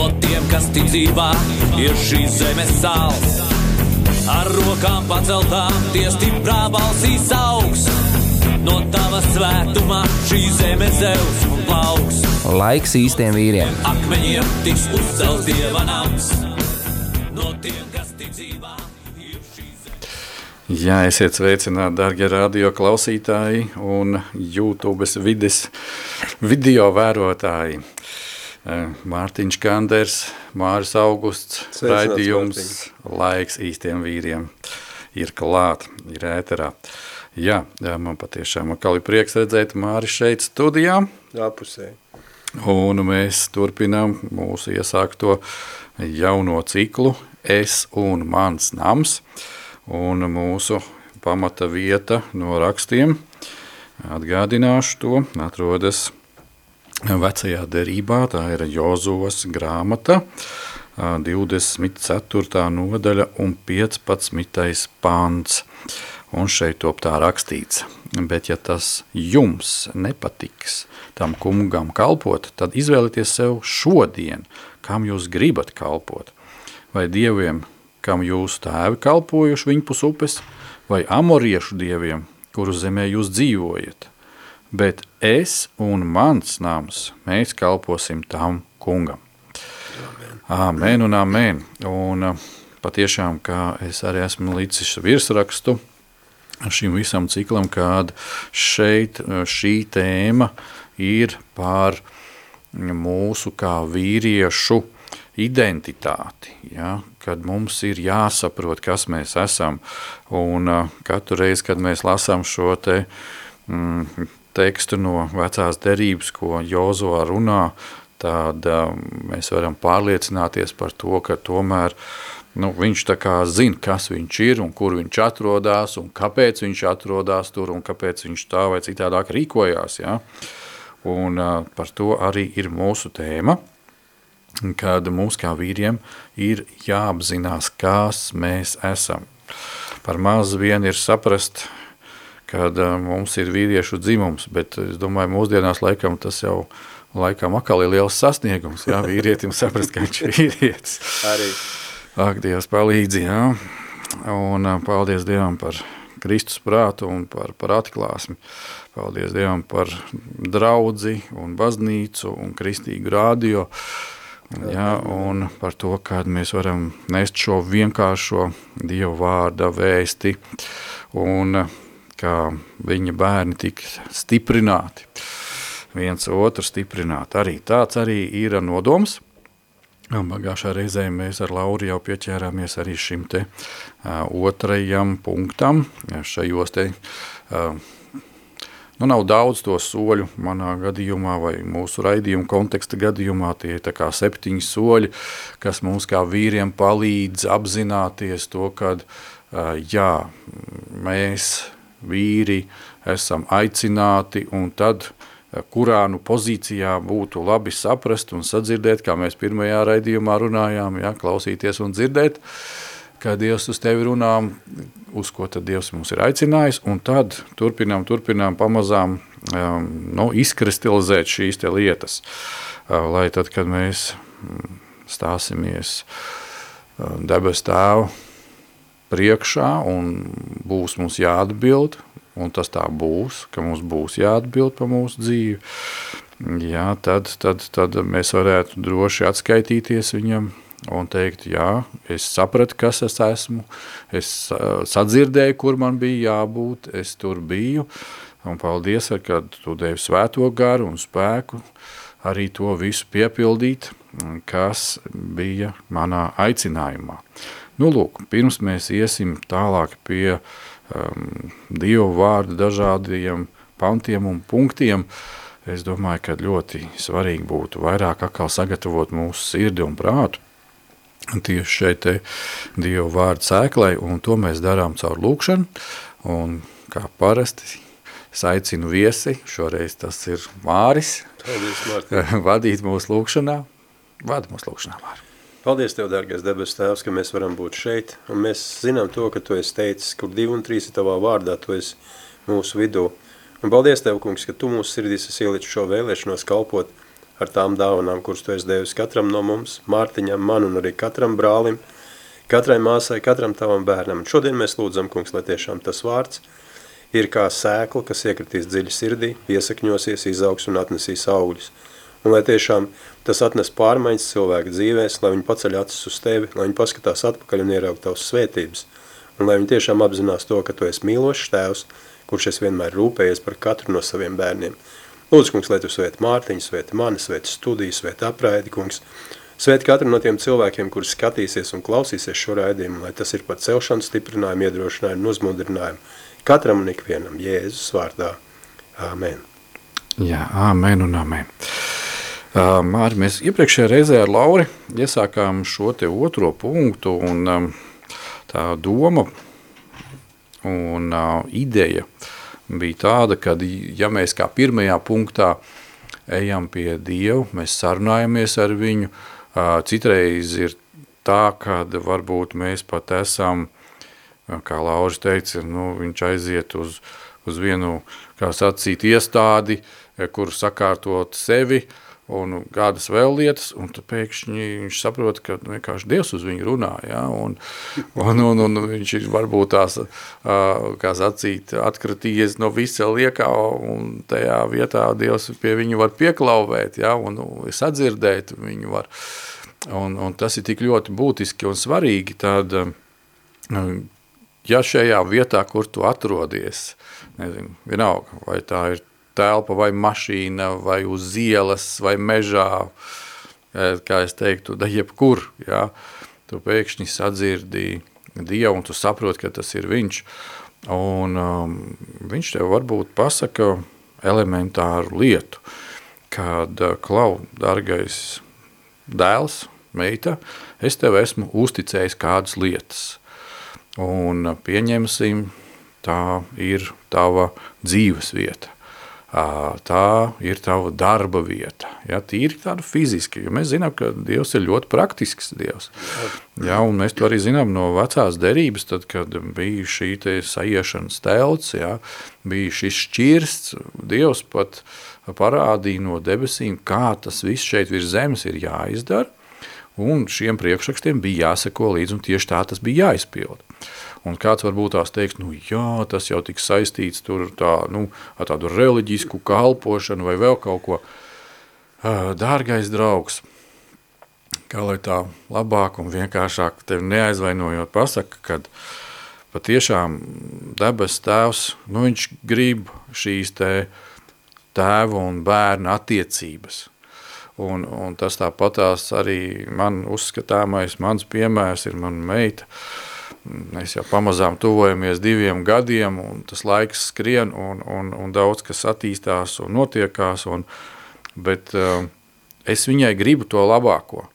No tiem, kas tic dzīvā, ir šīs zemes sāls. Ar rokām paceltām, tie stiprā balsīs augs. No tava svētumā šī zeme zeus un plauks. Laiks īstiem vīriem. Akmeņiem tiks uzcelts dieva nams. No tiem, kas tic dzīvā. Jā, esiet sveicināti, darbie radio klausītāji un YouTube vides video vērotāji. Eh, Mārtiņš Kanders, Māris Augusts, Sveicināts, raidījums Laiks īstiem vīriem ir klāt, ir ēterā. Jā, jā, man patiešām atkal ir prieks redzēt Māri šeit studijā. Apusē. Un mēs turpinām mūsu iesākto jauno ciklu Es un mans nams. Un mūsu pamata vieta no rakstiem, atgādināšu to, atrodas vecajā derībā, tā ir Jozovas grāmata, ā, 24. nodaļa un 15. pants. Un šeit top tā rakstīts, bet ja tas jums nepatiks tam kungam kalpot, tad izvēlieties sev šodien, kam jūs gribat kalpot. Vai dieviem, kam jūs tēvi kalpojuši viņpus upes, vai amoriešu dieviem, kuru zemē jūs dzīvojat. Bet es un mans nams, mēs kalposim tam kungam. Amen un amen. Un uh, patiešām, kā es arī esmu līdzis virsrakstu šim visam ciklam, kad šeit uh, šī tēma ir par mūsu kā vīriešu identitāti, ja? kad mums ir jāsaprot, kas mēs esam. Un uh, katru reizi, kad mēs lasām šo te mm, tekstu no vecās derības, ko Jozo runā, tad um, mēs varam pārliecināties par to, ka tomēr nu, viņš tā kā zina, kas viņš ir un kur viņš atrodas un kāpēc viņš atrodas tur un kāpēc viņš tā vai citādāk rīkojās. Ja? Un uh, par to arī ir mūsu tēma, kad mums kā vīriem ir jāapzinās, kas mēs esam. Par maz vien ir saprast, kad uh, mums ir vīriešu dzimums, bet es domāju, mūsdienās laikam tas jau laikam atkal ir liels sasniegums, jā, vīrietim saprast, ka viņš ir vīrietis. Arī Ak, Dievs palīdzi, jā. Un ā, paldies Dievam par Kristus prātu un par, par atklāsmi. Paldies Dievam par draudzi un baznīcu un kristīgu rādio. Jā, un par to, kā mēs varam nest šo vienkāršo Dieva vārda vēsti un kā viņa bērni tik stiprināti, viens otru stiprināt. Arī tāds arī ir nodoms. Pagājušā reizē mēs ar Lauru jau pieķērāmies arī šim te uh, otrajam punktam, šajos te, uh, nu nav daudz to soļu manā gadījumā vai mūsu raidījuma konteksta gadījumā, tie ir kā septiņi soļi, kas mums kā vīriem palīdz apzināties to, uh, jā, mēs vīri esam aicināti un tad kurā nu pozīcijā būtu labi saprast un sadzirdēt, kā mēs pirmajā raidījumā runājām, ja, klausīties un dzirdēt, kā Dievs uz tevi runā, uz ko tad Dievs mums ir aicinājis, un tad turpinām, turpinām pamazām um, nu, izkristalizēt šīs te lietas, uh, lai tad, kad mēs mm, stāsimies uh, debes tēvu priekšā un būs mums jāatbild, un tas tā būs, ka mums būs jāatbild par mūsu dzīvi, jā, tad, tad, tad mēs varētu droši atskaitīties viņam un teikt, jā, es sapratu, kas es esmu, es uh, sadzirdēju, kur man bija jābūt, es tur biju, un paldies, kad tu devi svēto garu un spēku arī to visu piepildīt, kas bija manā aicinājumā. Nu, lūk, pirms mēs iesim tālāk pie um, Dievu vārdu dažādiem pantiem un punktiem, es domāju, ka ļoti svarīgi būtu vairāk atkal sagatavot mūsu sirdi un prātu tieši šeit Dieva vārdu sēklai, un to mēs darām caur lūkšanu, un kā parasti es aicinu viesi, šoreiz tas ir Māris, Paldies, vadīt mūsu lūkšanā, vada mūsu lūkšanā, Māri. Paldies Tev, dārgais debes tēvs, ka mēs varam būt šeit, un mēs zinām to, ka Tu esi teicis, kur divi un trīs ir Tavā vārdā, Tu esi mūsu vidū. Un paldies Tev, kungs, ka Tu mūsu sirdīs esi ielicis šo vēlēšanos kalpot ar tām dāvanām, kuras Tu esi devis katram no mums, Mārtiņam, man un arī katram brālim, katrai māsai, katram Tavam bērnam. Un šodien mēs lūdzam, kungs, lai tiešām tas vārds ir kā sēkla, kas iekritīs dziļi sirdī, iesakņosies, izaugs un atnesīs augļus. Un lai tiešām tas atnes pārmaiņas cilvēku dzīvēs, lai viņi paceļ acis uz tevi, lai viņi paskatās atpakaļ un ieraug tavas svētības. Un lai viņi tiešām apzinās to, ka tu esi mīlošs tēvs, kurš es vienmēr rūpējies par katru no saviem bērniem. Lūdzu, kungs, lai tu svēti Mārtiņu, svēti mani, svēti studiju, svēti apraidi, kungs. Svēti katru no tiem cilvēkiem, kurus skatīsies un klausīsies šo raidījumu, lai tas ir par celšanu, stiprinājumu, iedrošinājumu un uzmundrinājumu. Katram un ikvienam Jēzus vārdā. Āmen. Jā, āmen un āmen. Māri, mēs iepriekšējā reizē ar Lauri iesākām šo te otro punktu un tā doma un ideja bija tāda, ka ja mēs kā pirmajā punktā ejam pie Dievu, mēs sarunājamies ar viņu, citreiz ir tā, ka varbūt mēs pat esam, kā Lauris teica, nu, viņš aiziet uz, uz vienu, kā sacīt, iestādi, kur sakārtot sevi, uh, un kādas vēl lietas, un tad pēkšņi viņš saprot, ka vienkārši Dievs uz viņu runā, ja, un, un, un, un viņš ir varbūt tās, kā sacīt, atkratījies no visa liekā, un tajā vietā Dievs pie viņu var pieklauvēt, ja, un, sadzirdēt viņu var, un, un tas ir tik ļoti būtiski un svarīgi, tad, ja šajā vietā, kur tu atrodies, nezinu, vienalga, vai tā ir telpa vai mašīna vai uz ielas vai mežā, kā es teiktu, da jebkur, jā, tu pēkšņi sadzirdi Dievu un tu saproti, ka tas ir viņš, un um, viņš tev varbūt pasaka elementāru lietu, kad uh, klau, dargais dēls, meita, es tev esmu uzticējis kādas lietas, un uh, pieņemsim, tā ir tava dzīves vieta tā ir tava darba vieta. Ja, tīri tāda fiziski, jo mēs zinām, ka Dievs ir ļoti praktisks Dievs. Ja, un mēs to arī zinām no vecās derības, tad, kad bija šī te saiešanas telts, ja, bija šis šķirsts, Dievs pat parādīja no debesīm, kā tas viss šeit virs zemes ir jāizdara, un šiem priekšrakstiem bija jāseko līdz, un tieši tā tas bija jāizpilda. Un kāds varbūt tās teiks, nu jā, tas jau tik saistīts tur tā, nu, ar tādu reliģisku kalpošanu vai vēl kaut ko. Dārgais draugs, kā lai tā labāk un vienkāršāk tevi neaizvainojot pasaka, kad patiešām debes tēvs, nu viņš grib šīs te tēva un bērna attiecības. Un, un tas tāpatās arī man uzskatāmais, mans piemērs ir mana meita, uh, Mēs jau pamazām tuvojamies diviem gadiem, un tas laiks skrien, un, un, un daudz kas attīstās un notiekās, un, bet uh, es viņai gribu to labāko.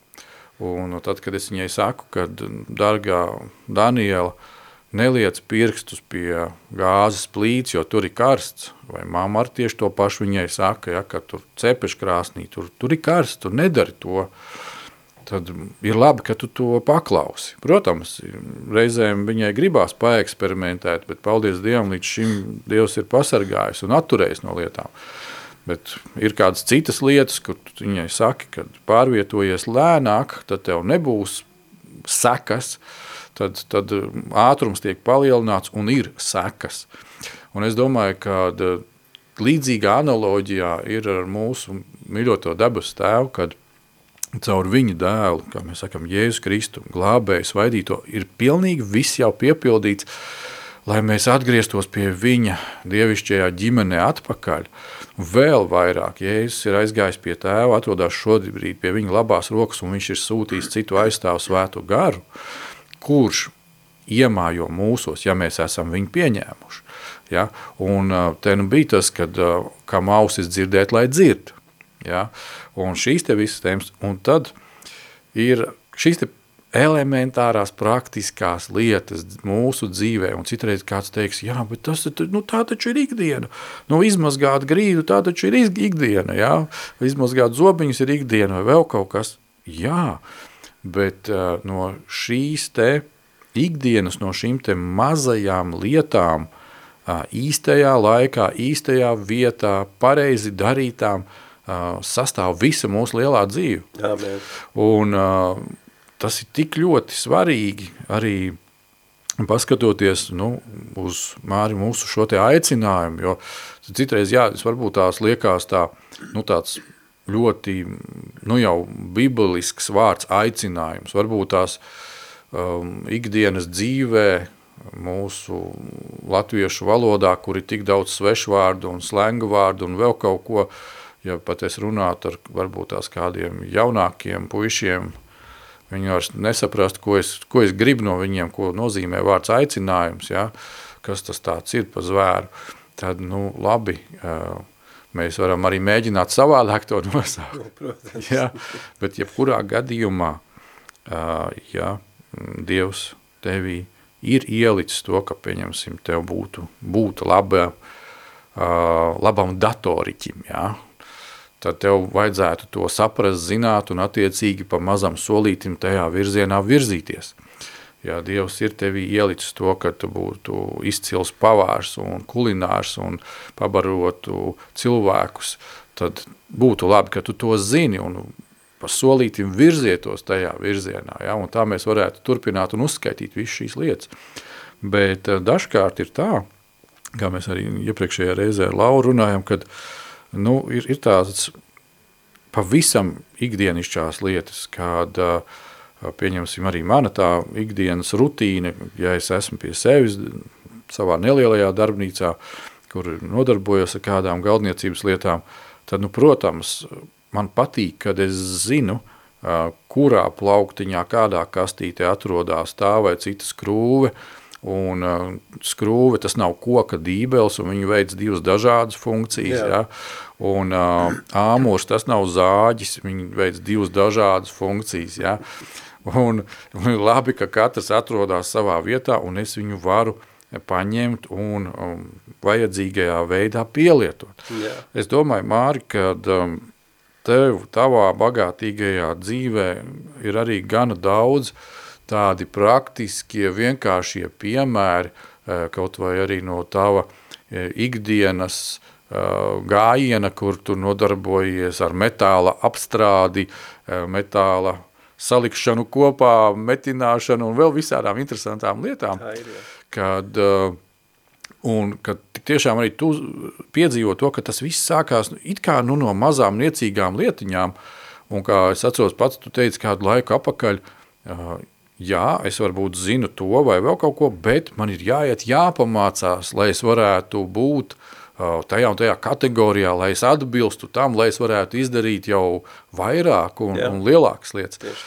Un tad, kad es viņai saku, ka, dargā Daniela, neliec pirkstus pie gāzes plīts, jo tur ir karsts, vai mamma ar tieši to pašu viņai saka, ja, ka tur cepeškrāsnī, tur, tur ir karsts, tur nedari to. Uh, tad ir labi, ka tu to paklausi. Protams, reizēm viņai gribās paeksperimentēt, bet paldies Dievam, līdz šim Dievs ir pasargājis un atturējis no lietām. Bet ir kādas citas lietas, kur viņai saki, kad pārvietojies lēnāk, tad tev nebūs sekas, tad, tad ātrums tiek palielināts un ir sekas. Un es domāju, ka līdzīgā analoģijā ir ar mūsu mīļoto dabas tēvu, kad caur viņu dēlu, kā mēs sakam, Jēzus Kristu, glābēju, svaidīto, ir pilnīgi viss jau piepildīts, lai mēs atgrieztos pie viņa dievišķajā ģimenē atpakaļ. Vēl vairāk Jēzus ir aizgājis pie tēva, atrodas šobrīd pie viņa labās rokas, un viņš ir sūtījis citu aizstāvu svētu garu, kurš iemājo mūsos, ja mēs esam viņu pieņēmuši. Ja? Un te nu bija tas, kad kam ausis dzirdēt, lai dzird. Ja? Un šīs te visas tēmas, un tad ir šīs te elementārās praktiskās lietas mūsu dzīvē, un citreiz kāds teiks, jā, bet tas, nu, tā taču ir ikdiena. Nu, izmazgāt grīdu, tā taču ir ikdiena, jā. Izmazgāt zobiņus ir ikdiena vai vēl kaut kas. Jā, bet uh, no šīs te ikdienas, no šīm te mazajām lietām, uh, īstajā laikā, īstajā vietā, pareizi darītām, uh, sastāv visa mūsu lielā dzīve. Amen. Un uh, tas ir tik ļoti svarīgi arī paskatoties nu, uz Māri mūsu šo te aicinājumu, jo citreiz, jā, tas varbūt tās liekas tā, nu tāds ļoti, nu jau bibelisks vārds aicinājums, varbūt tās um, ikdienas dzīvē mūsu latviešu valodā, kur ir tik daudz svešvārdu un slengu vārdu un vēl kaut ko, ja pat es runātu ar varbūt tās kādiem jaunākiem puišiem, Viņi vairs nesaprast, ko es, ko es gribu no viņiem, ko nozīmē vārds aicinājums, ja? kas tas tāds ir pa zvēru. Tad, nu, labi, mēs varam arī mēģināt savādāk to nosaukt. Protams. ja? Bet jebkurā gadījumā, ja Dievs tevī ir ielicis to, ka, pieņemsim, tev būtu, būtu laba, labam datoriķim, ja? Tad tev vajadzētu to saprast, zināt un attiecīgi pa mazam solītim tajā virzienā virzīties. Ja Dievs ir tevī ielicis to, ka tu būtu izcils pavārs un kulinārs un pabarotu cilvēkus, tad būtu labi, ka tu to zini un pa solītim virzietos tajā virzienā. Ja? Un tā mēs varētu turpināt un uzskaitīt visu šīs lietas. Bet eh, dažkārt ir tā, kā mēs arī iepriekšējā reizē ar Lauru runājam, kad uh, nu, ir, ir tādas pavisam ikdienišķās lietas, kāda, pieņemsim arī mana tā ikdienas rutīna, ja es esmu pie sevis savā nelielajā darbnīcā, kur nodarbojos ar kādām galdniecības lietām, tad, nu, protams, man patīk, kad es zinu, kurā plauktiņā, kādā kastītē atrodas tā vai cita skrūve, Un uh, skrūve tas nav koka dībels, un viņi veic divas dažādas funkcijas. Jā. Ja? Un uh, āmurs tas nav zāģis, viņi veic divas dažādas funkcijas. Ja? Un, un labi, ka katrs atrodas savā vietā, un es viņu varu paņemt un um, vajadzīgajā veidā pielietot. Jā. Es domāju, Māri, kad um, tev, tavā bagātīgajā dzīvē ir arī gana daudz uh, tādi praktiskie, vienkāršie piemēri, eh, kaut vai arī no tava eh, ikdienas eh, gājiena, kur tu nodarbojies ar metāla apstrādi, metāla salikšanu kopā, metināšanu un vēl visādām interesantām lietām, ir, kad, un kad tiešām arī tu piedzīvo to, ka tas viss sākās nu, it kā nu, no mazām niecīgām lietiņām, un kā es atceros pats, tu teici kādu laiku apakaļ, jā, es varbūt zinu to vai vēl kaut ko, bet man ir jāiet, jāpamācās, lai es varētu būt tajā un tajā kategorijā, lai es atbilstu tam, lai es varētu izdarīt jau vairāk un, jā. un lielākas lietas.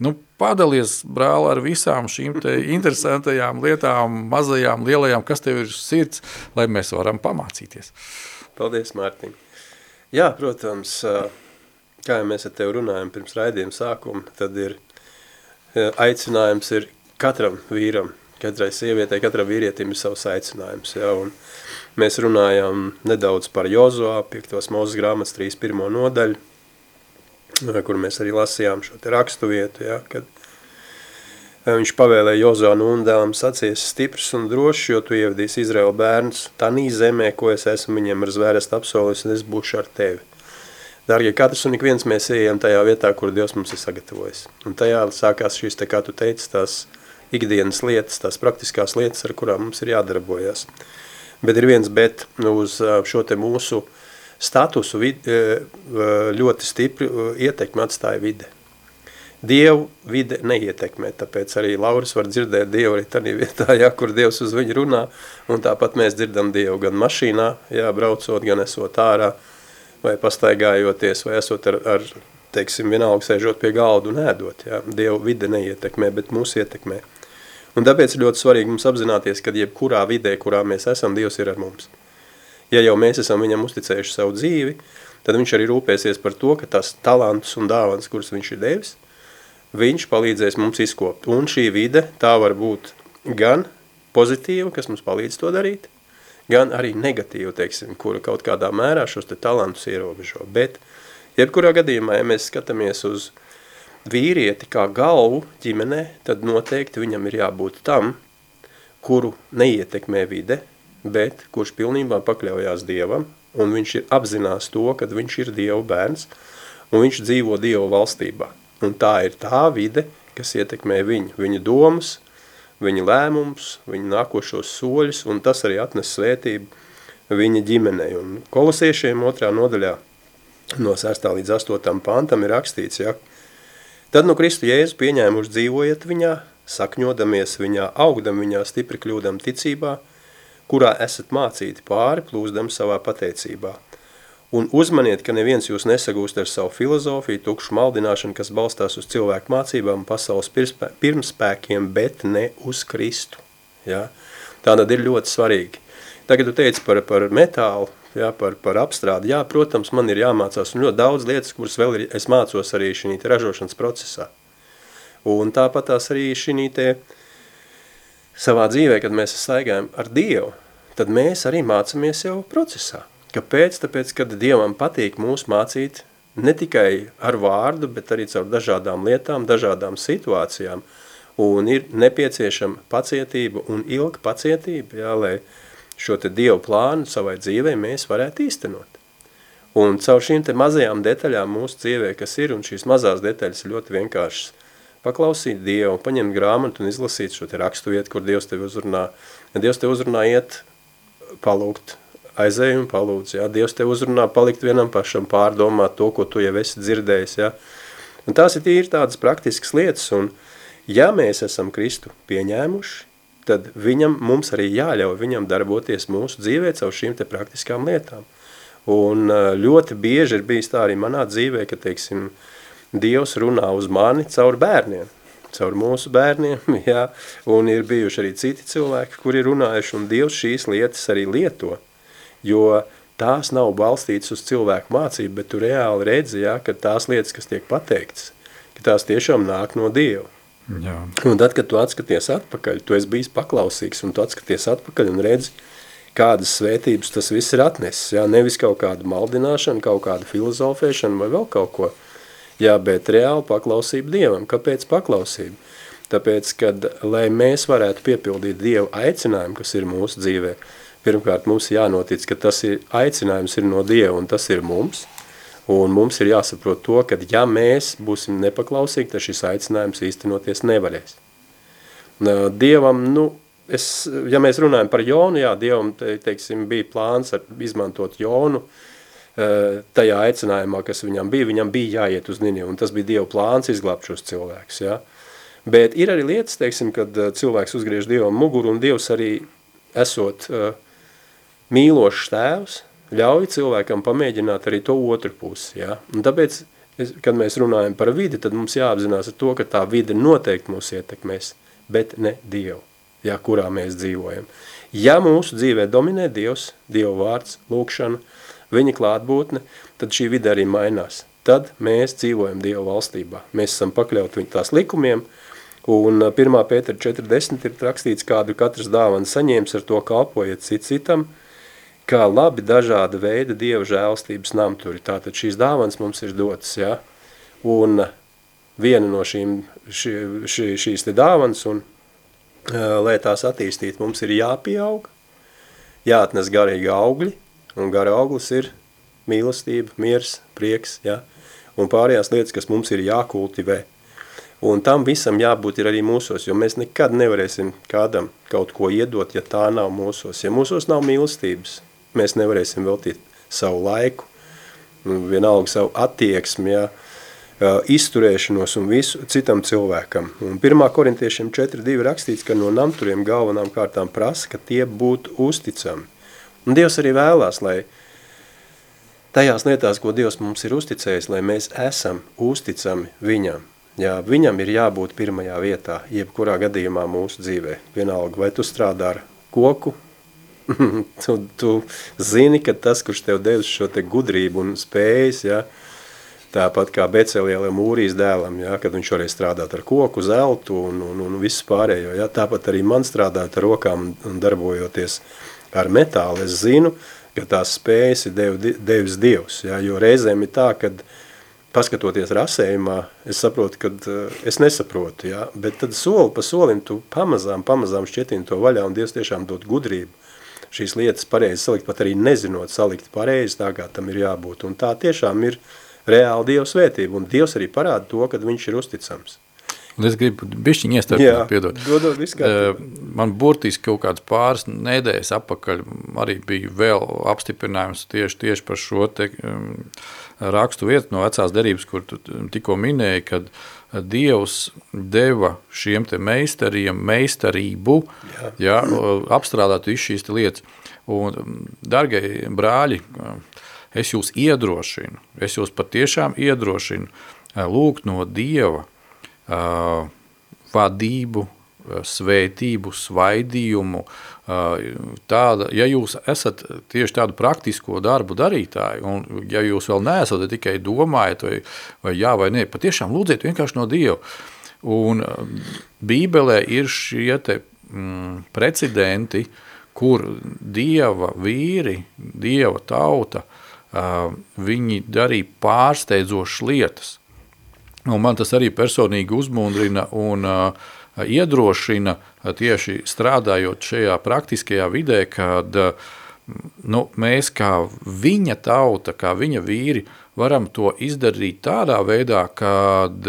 Nu, padalies, brāl, ar visām šīm te interesantajām lietām, mazajām, lielajām, kas tev ir sirds, lai mēs varam pamācīties. Paldies, Mārtiņ. Jā, protams, kā mēs ar tevi runājam pirms raidījuma sākuma, tad ir – aicinājums ir katram vīram, katrai sievietei, katram vīrietim ir savs aicinājums. Ja, un mēs runājām nedaudz par Jozo, 5. mūzes grāmatas 3.1. nodaļu, kur mēs arī lasījām šo te rakstu vietu, ja, kad viņš pavēlēja Jozo un dēlam sacies stiprs un drošs, jo tu ievadīsi Izraela bērns tanī zemē, ko es esmu viņiem ar zvērest apsolījis, un es būšu ar tevi. Dārgie, katrs un ik viens mēs ejam tajā vietā, kur Dievs mums ir sagatavojis. Un tajā sākās šīs, te, kā tu teici, tās ikdienas lietas, tās praktiskās lietas, ar kurām mums ir jādarbojas. Bet ir viens bet uz šo te mūsu statusu vid, ļoti stipri ietekmi atstāja vide. Dievu vide neietekmē, tāpēc arī Lauris var dzirdēt Dievu arī tādā vietā, jā, kur Dievs uz viņu runā, un tāpat mēs dzirdam Dievu gan mašīnā, jā, braucot, gan esot ārā, uh, vai pastaigājoties, vai esot ar, ar teiksim, vienalga sēžot pie galda un ēdot. Jā. Dievu vide neietekmē, bet mūs ietekmē. Un tāpēc ir ļoti svarīgi mums apzināties, ka jebkurā vidē, kurā mēs esam, Dievs ir ar mums. Ja jau mēs esam viņam uzticējuši savu dzīvi, tad viņš arī rūpēsies par to, ka tās talantus un dāvans, kuras viņš ir devis, viņš palīdzēs mums izkopt. Un šī vide tā var būt gan pozitīva, kas mums palīdz to darīt, gan arī negatīva, teiksim, kura kaut kādā mērā šos te talantus ierobežo. Bet, jebkurā gadījumā, ja mēs skatāmies uz vīrieti kā galvu ģimenē, tad noteikti viņam ir jābūt tam, kuru neietekmē vide, bet kurš pilnībā pakļaujās Dievam, un viņš ir apzinās to, ka viņš ir Dieva bērns, un viņš dzīvo Dieva valstībā. Un tā ir tā vide, kas ietekmē viņu, viņa domas, viņa lēmums, viņa nākošos soļus, un tas arī atnes svētību viņa ģimenei. Un kolosiešiem otrā nodaļā no 6. līdz 8. pantam ir rakstīts, ja, tad no Kristu Jēzu pieņēmuši dzīvojiet viņā, sakņodamies viņā, augdam viņā, stipri kļūdam ticībā, kurā esat mācīti pāri, plūzdam savā pateicībā – Un uzmaniet, ka neviens jūs nesagūst ar savu filozofiju, tukšu maldināšanu, kas balstās uz cilvēku mācībām, pasaules pirmspēkiem, bet ne uz Kristu. Ja? Tā tad ir ļoti svarīgi. Tagad tu teici par, par metālu, ja, par, par apstrādi. Jā, protams, man ir jāmācās un ļoti daudz lietas, kuras vēl ir, es mācos arī šī ražošanas procesā. Un tāpat tās arī šī te savā dzīvē, kad mēs staigājam ar Dievu, tad mēs arī mācamies jau procesā. Kāpēc? Tāpēc, kad Dievam patīk mūs mācīt ne tikai ar vārdu, bet arī caur dažādām lietām, dažādām situācijām. Un ir nepieciešama pacietība un ilga pacietība, jā, lai šo te Dievu plānu savai dzīvē mēs varētu īstenot. Un caur šīm te mazajām detaļām mūsu dzīvē, kas ir, un šīs mazās detaļas ļoti vienkāršas, paklausīt Dievu, paņemt grāmatu un izlasīt šo te rakstu vietu, kur Dievs tevi uzrunā. Ja Dievs tevi uzrunā iet, palūgt aizēj un palūdz, jā, Dievs tev uzrunā palikt vienam pašam, pārdomāt to, ko tu jau esi dzirdējis, jā. Un tās ir tīri tādas praktiskas lietas, un ja mēs esam Kristu pieņēmuši, tad viņam, mums arī jāļauj viņam darboties mūsu dzīvē caur šīm te praktiskām lietām. Un ļoti bieži ir bijis tā arī manā dzīvē, ka, teiksim, Dievs runā uz mani caur bērniem, caur mūsu bērniem, jā, un ir bijuši arī citi cilvēki, kuri runājuši, un Dievs šīs lietas arī lieto jo tās nav balstītas uz cilvēku mācību, bet tu reāli redzi, ja, ka tās lietas, kas tiek pateiktas, ka tās tiešām nāk no Dieva. Jā. Un tad, kad tu atskaties atpakaļ, tu esi bijis paklausīgs, un tu atskaties atpakaļ un redzi, kādas svētības tas viss ir atnesis. Jā, nevis kaut kāda maldināšana, kaut kāda filozofēšana vai vēl kaut ko. Jā, bet reāli paklausība Dievam. Kāpēc paklausība? Tāpēc, kad, lai mēs varētu piepildīt Dievu aicinājumu, kas ir mūsu dzīvē, pirmkārt mums jānotic, ka tas ir aicinājums ir no Dieva un tas ir mums, un mums ir jāsaprot to, ka ja mēs būsim nepaklausīgi, tad šis aicinājums īstenoties nevarēs. Dievam, nu, es, ja mēs runājam par Jonu, jā, Dievam, te, teiksim, bija plāns ar, izmantot Jonu, tajā aicinājumā, kas viņam bija, viņam bija jāiet uz Ninivu, un tas bija Dieva plāns izglābt šos cilvēkus, jā. Bet ir arī lietas, teiksim, kad cilvēks uzgriež Dievam muguru, un Dievs arī esot uh, mīlošs tēvs ļauj cilvēkam pamēģināt arī to otru pusi. Ja? Un tāpēc, kad mēs runājam par vidi, tad mums jāapzinās ar to, ka tā vide noteikti mūs ietekmēs, bet ne Dievu, ja, kurā mēs dzīvojam. Ja mūsu dzīvē dominē Dievs, Dieva vārds, lūkšana, viņa klātbūtne, tad šī vide arī mainās. Tad mēs dzīvojam Dieva valstībā. Mēs esam pakļauti viņa tās likumiem, un 1. Pētera 40 ir rakstīts, kādu katrs dāvana saņēmis, ar to kalpojiet cit citam, kā labi dažāda veida Dieva žēlstības namturi. Tātad šīs dāvans mums ir dotas, ja? un viena no šīm, šī, šī, šīs te dāvans, un lai tās attīstīt, mums ir jāpieaug, jāatnes garīgi augļi, un gara auglis ir mīlestība, miers, prieks, ja? un pārējās lietas, kas mums ir jākultivē. Un tam visam jābūt ir arī mūsos, jo mēs nekad nevarēsim kādam kaut ko iedot, ja tā nav mūsos. Ja mūsos nav mīlestības, mēs nevarēsim veltīt savu laiku, nu, vienalga savu attieksmi, ja, izturēšanos un visu citam cilvēkam. Un 1. korintiešiem 4.2 rakstīts, ka no namturiem galvenām kārtām prasa, ka tie būtu uzticami. Un Dievs arī vēlās, lai tajās lietās, ko Dievs mums ir uzticējis, lai mēs esam uzticami viņam. Jā, viņam ir jābūt pirmajā vietā, jebkurā gadījumā mūsu dzīvē. Vienalga, vai tu strādā ar koku, tu, tu zini, ka tas, kurš tev devis šo te gudrību un spējas, ja, Tāpat kā Becelielam mūrijas dēlam, ja, kad viņš varēja strādāt ar koku, zeltu un, un, un visu pārējo. Ja. Tāpat arī man strādāt ar rokām un, darbojoties ar metālu. Es zinu, ka tās spējas ir dev, devis Dievs. Ja, jo reizēm ir tā, kad paskatoties rasējumā, es saprotu, ka uh, es nesaprotu. Ja, bet tad soli pa solim tu pamazām, pamazām šķietini to vaļā un Dievs tiešām dod gudrību šīs lietas pareizi salikt, pat arī nezinot salikt pareizi tā, kā tam ir jābūt. Un tā tiešām ir uh, reāli Dieva svētība, un Dievs arī parāda to, ka viņš ir uzticams. Un es gribu bišķiņi iestarpināt, piedot. Dodot uh, man burtiski kaut kāds pāris nedēļas apakaļ arī bija vēl apstiprinājums tieši, tieši par šo te um, rakstu vietu no vecās derības, kur tu tikko minēji, kad Dievs deva šiem te meistariem meistarību, jā. Jā, apstrādāt visu šīs lietas. Un, dargie brāļi, es jūs iedrošinu, es jūs patiešām iedrošinu lūgt no Dieva uh, vadību, svētību, svaidījumu. Uh, tāda, ja jūs esat tieši tādu praktisko darbu darītāji, un ja jūs vēl neesat tikai domājat, vai, vai jā vai nē, patiešām lūdziet vienkārši no Dieva. Un Bībelē ir šie te mm, precedenti, kur Dieva vīri, Dieva tauta viņi darīja pārsteidzošas lietas. Un man tas arī personīgi uzmundrina un uh, iedrošina tieši strādājot šajā praktiskajā vidē, kad nu, mēs kā viņa tauta, kā viņa vīri, varam to izdarīt tādā veidā, kad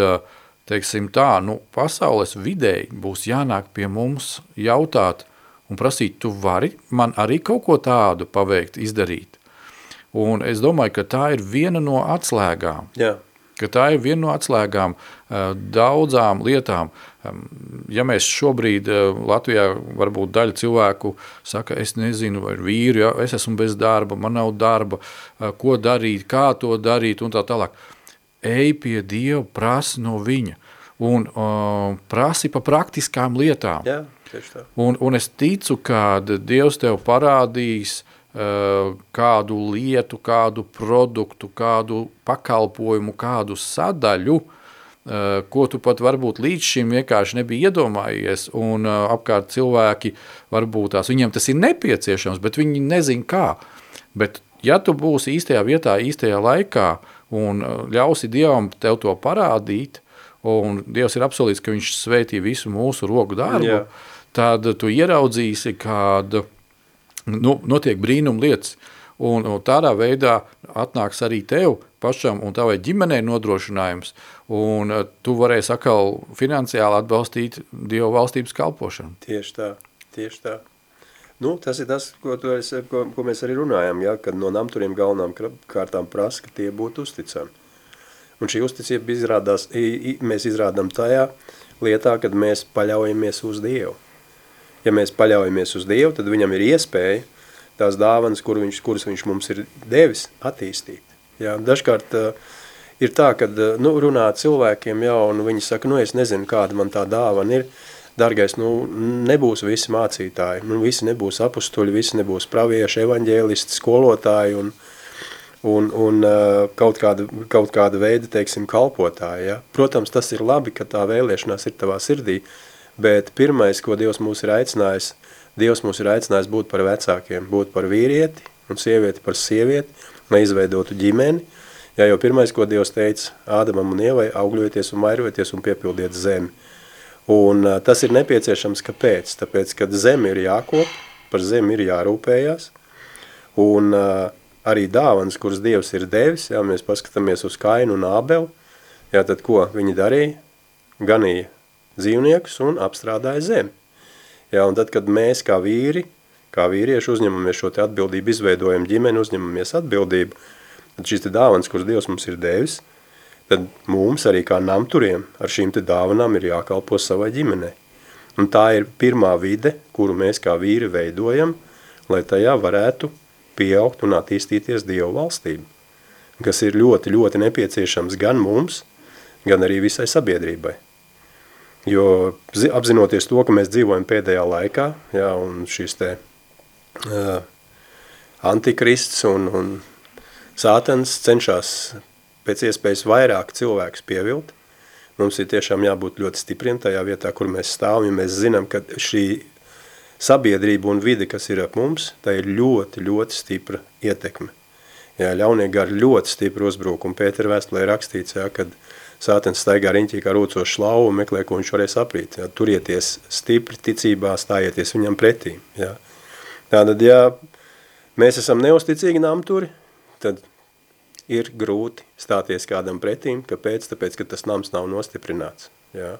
teiksim tā, nu, pasaules vidēji būs jānāk pie mums jautāt un prasīt, tu vari man arī kaut ko tādu paveikt, izdarīt. Un es domāju, ka tā ir viena no atslēgām. Jā. Ka tā ir viena no atslēgām uh, daudzām lietām. Ja mēs šobrīd uh, Latvijā varbūt daļa cilvēku saka, es nezinu, vai ir vīri, ja, es esmu bez darba, man nav darba, uh, ko darīt, kā to darīt un tā tālāk. Ej pie Dieva, prasi no viņa un uh, prasi pa praktiskām lietām. Jā. Un, un es ticu, ka Dievs tev parādīs uh, Eh, kādu lietu, kādu produktu, kādu pakalpojumu, kādu sadaļu, eh, ko tu pat varbūt līdz šim vienkārši nebija iedomājies, un eh, apkārt cilvēki varbūt tās, viņiem tas ir nepieciešams, bet viņi nezin kā. Bet ja tu būsi īstajā vietā, īstajā laikā, un ļausi Dievam tev to parādīt, un Dievs ir apsolīts, ka viņš svētī visu mūsu roku darbu, Jā. tad tu ieraudzīsi kādu nu, notiek brīnum lietas. Un, un tādā veidā atnāks arī tev pašam un tavai ģimenei nodrošinājums, un uh, tu varēsi atkal finansiāli atbalstīt Dieva valstības kalpošanu. Tieši tā, tieši tā. Nu, tas ir tas, ko, es, ko, ko mēs arī runājam, ja, kad no namturiem galvenām kārtām prasa, ka tie būtu uzticami. Un šī uzticība izrādās, mēs izrādām tajā lietā, kad mēs paļaujamies uz Dievu ja mēs paļaujamies uz Dievu, tad viņam ir iespēja tās dāvanas, kur viņš, kuras viņš mums ir devis, attīstīt. Jā, dažkārt uh, ir tā, ka uh, nu, runā cilvēkiem jau, un viņi saka, nu es nezinu, kāda man tā dāvana ir, dargais, nu nebūs visi mācītāji, nu visi nebūs apustuļi, visi nebūs pravieši, evaņģēlisti, skolotāji un, un, un uh, kaut, kāda, kaut kāda veida, teiksim, kalpotāji. Ja? Protams, tas ir labi, ka tā vēlēšanās ir tavā sirdī, Bet pirmais, ko Dievs mūs ir aicinājis, Dievs mūs ir aicinājis būt par vecākiem, būt par vīrieti un sievieti par sievieti, lai izveidotu ģimeni. Jā, jo pirmais, ko Dievs teica Ādamam un Ievai, augļojieties un vairojieties un piepildiet zemi. Un tas ir nepieciešams, kāpēc? Tāpēc, kad zemi ir jākop, par zemi ir jārūpējās, un arī dāvans, kuras Dievs ir devis, jā, mēs paskatāmies uz Kainu un Ābelu, jā, tad ko viņi darīja? Ganīja dzīvniekus un apstrādāja zemi. Jā, un tad, kad mēs kā vīri, kā vīrieši uzņemamies šo atbildību, izveidojam ģimeni, uzņemamies atbildību, tad šīs te dāvanas, kuras Dievs mums ir devis, tad mums arī kā namturiem ar šīm dāvanām ir jākalpo savai ģimenei. Un tā ir pirmā vide, kuru mēs kā vīri veidojam, lai tajā varētu pieaugt un attīstīties Dievu valstību, kas ir ļoti, ļoti nepieciešams gan mums, gan arī visai sabiedrībai. Jo apzinoties to, ka mēs dzīvojam pēdējā laikā, jā, un šis te antikrists un, un sātans cenšas pēc iespējas vairāk cilvēkus pievilt. Mums ir tiešām jābūt ļoti stipriem tajā vietā, kur mēs stāvam, ja mēs zinām, ka šī sabiedrība un vide, kas ir ap mums, tā ir ļoti, ļoti stipra ietekme. Jā, ļaunie gari ļoti stipri uzbrukumi. Pētera vēstulē rakstīts, jā, kad sātens staigā riņķī kā rūcošs lauvu un meklē, ko viņš varēs aprīt. Jā, turieties stipri ticībā, stājieties viņam pretī. Jā. Tātad, ja mēs esam neusticīgi namturi, tad ir grūti stāties kādam pretīm. Kāpēc? Tāpēc, ka tas nams nav nostiprināts. Jā.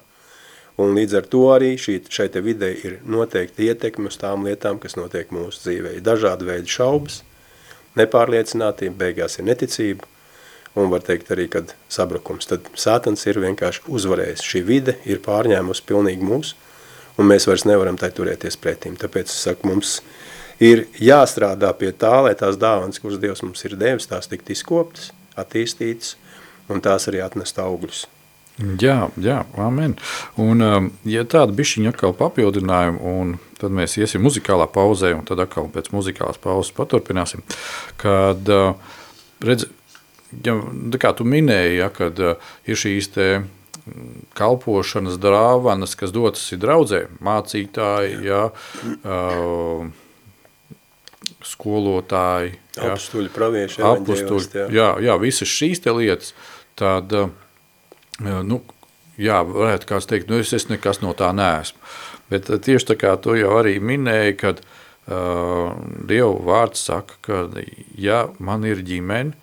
Un līdz ar to arī šī, šai te vidē ir noteikti ietekme uz tām lietām, kas notiek mūsu dzīvē. Ir dažādi veidi šaubas, nepārliecinātība, beigās ir neticība, un var teikt arī, kad sabrukums. Tad sātans ir vienkārši uzvarējis. Šī vide ir pārņēmusi pilnīgi mūs, un mēs vairs nevaram tai turēties pretīm. Tāpēc es saku, mums ir jāstrādā pie tā, lai tās dāvanas, kuras Dievs mums ir devis, tās tikt izkoptas, attīstītas, un tās arī atnest augļus. Jā, jā, amen. Un, um, ja tāda bišķiņa atkal papildinājuma, un tad mēs iesim muzikālā pauzē, un tad atkal pēc muzikālās pauzes paturpināsim, kad, uh, redz, ja, kā tu minēji, ja, kad uh, ir šīs te mm, kalpošanas drāvanas, kas dotas ir draudzē, mācītāji, ja, uh, skolotāji, ja, apustuļi, pravieši, apustuļi, jā. jā, jā, visas šīs te lietas, tad, uh, nu, jā, varētu kāds teikt, nu es, es nekas no tā neesmu. Bet tieši tā kā tu jau arī minēji, kad uh, Dieva vārds saka, ka ja man ir ģimene,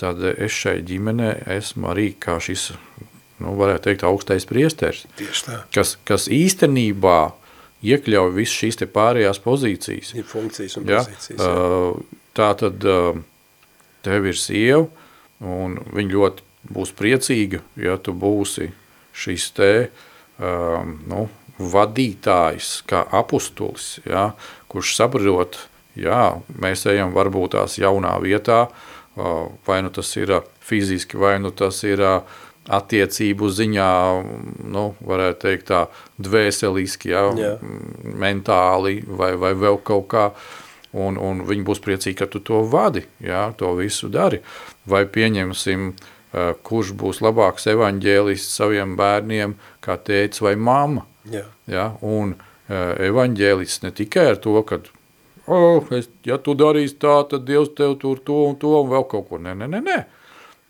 tad es šai ģimenē esmu arī kā šis, nu varētu teikt, augstais priesteris. Tieši tā. Kas, kas īstenībā iekļauj visas šīs te pārējās pozīcijas. Ir funkcijas un ja? pozīcijas. Jā. Uh, tā tad uh, tev ir sieva, un viņa ļoti būs priecīga, ja tu būsi šis te um, nu, vadītājs, kā apustulis, ja, kurš saprot, jā, mēs ejam varbūt tās jaunā vietā, vai nu tas ir fiziski, vai nu tas ir uh, attiecību ziņā, nu, varētu teikt tā, dvēseliski, ja, Jā. mentāli vai, vai vēl kaut kā, un, un viņi būs priecīgi, ka tu to vadi, ja, to visu dari, vai pieņemsim, kurš būs labāks evaņģēlists saviem bērniem, kā tēvs vai mamma. Jā. Ja? Un evaņģēlists ne tikai ar to, ka, oh, es, ja tu darīsi tā, tad Dievs tev tur to un to un vēl kaut ko. Nē, nē, nē, nē.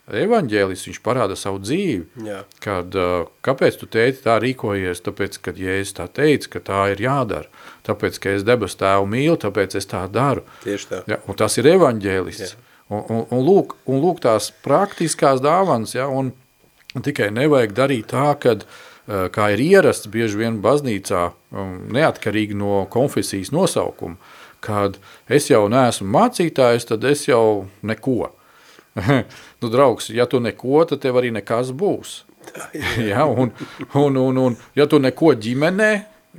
Evaņģēlis, viņš parāda savu dzīvi, Jā. kad, uh, kāpēc tu tēti tā rīkojies, tāpēc, kad Jēzus tā teica, ka tā ir jādara, tāpēc, ka es debes tēvu mīlu, tāpēc es tā daru. Tieši tā. Ja, un tas ir evaņģēlists. Un, un, un, lūk, un lūk tās praktiskās dāvanas, ja, un tikai nevajag darīt tā, kad, eh, kā ir ierasts bieži vien baznīcā, um, neatkarīgi no konfesijas nosaukuma, kad es jau neesmu mācītājs, tad es jau neko. nu, draugs, ja tu neko, tad tev arī nekas būs. ja, un, un, un, un, ja tu neko ģimenē,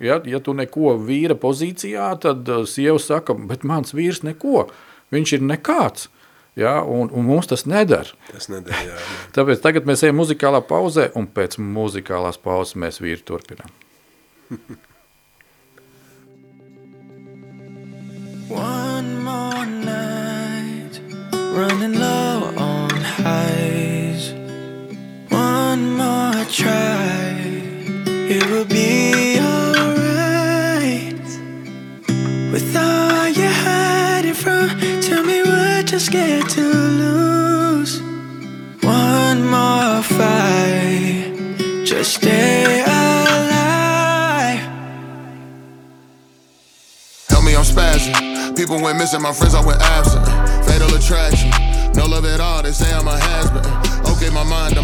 ja, ja tu neko vīra pozīcijā, tad uh, sieva saka, bet mans vīrs neko, viņš ir nekāds. Ja, un, un mums tas nedara. Tas nedara, jā. jā. Tāpēc tagad mēs ejam muzikālā pauzē, un pēc muzikālās pauzes mēs vīri turpinām. One more night, running try, it will be alright. With all you're hiding from, tell me what you're scared to lose. One more fight, just stay alive. Help me, I'm spazzing. People went missing, my friends I went absent. Fatal attraction. No love at all, they say I'm a has-been. Okay, my mind,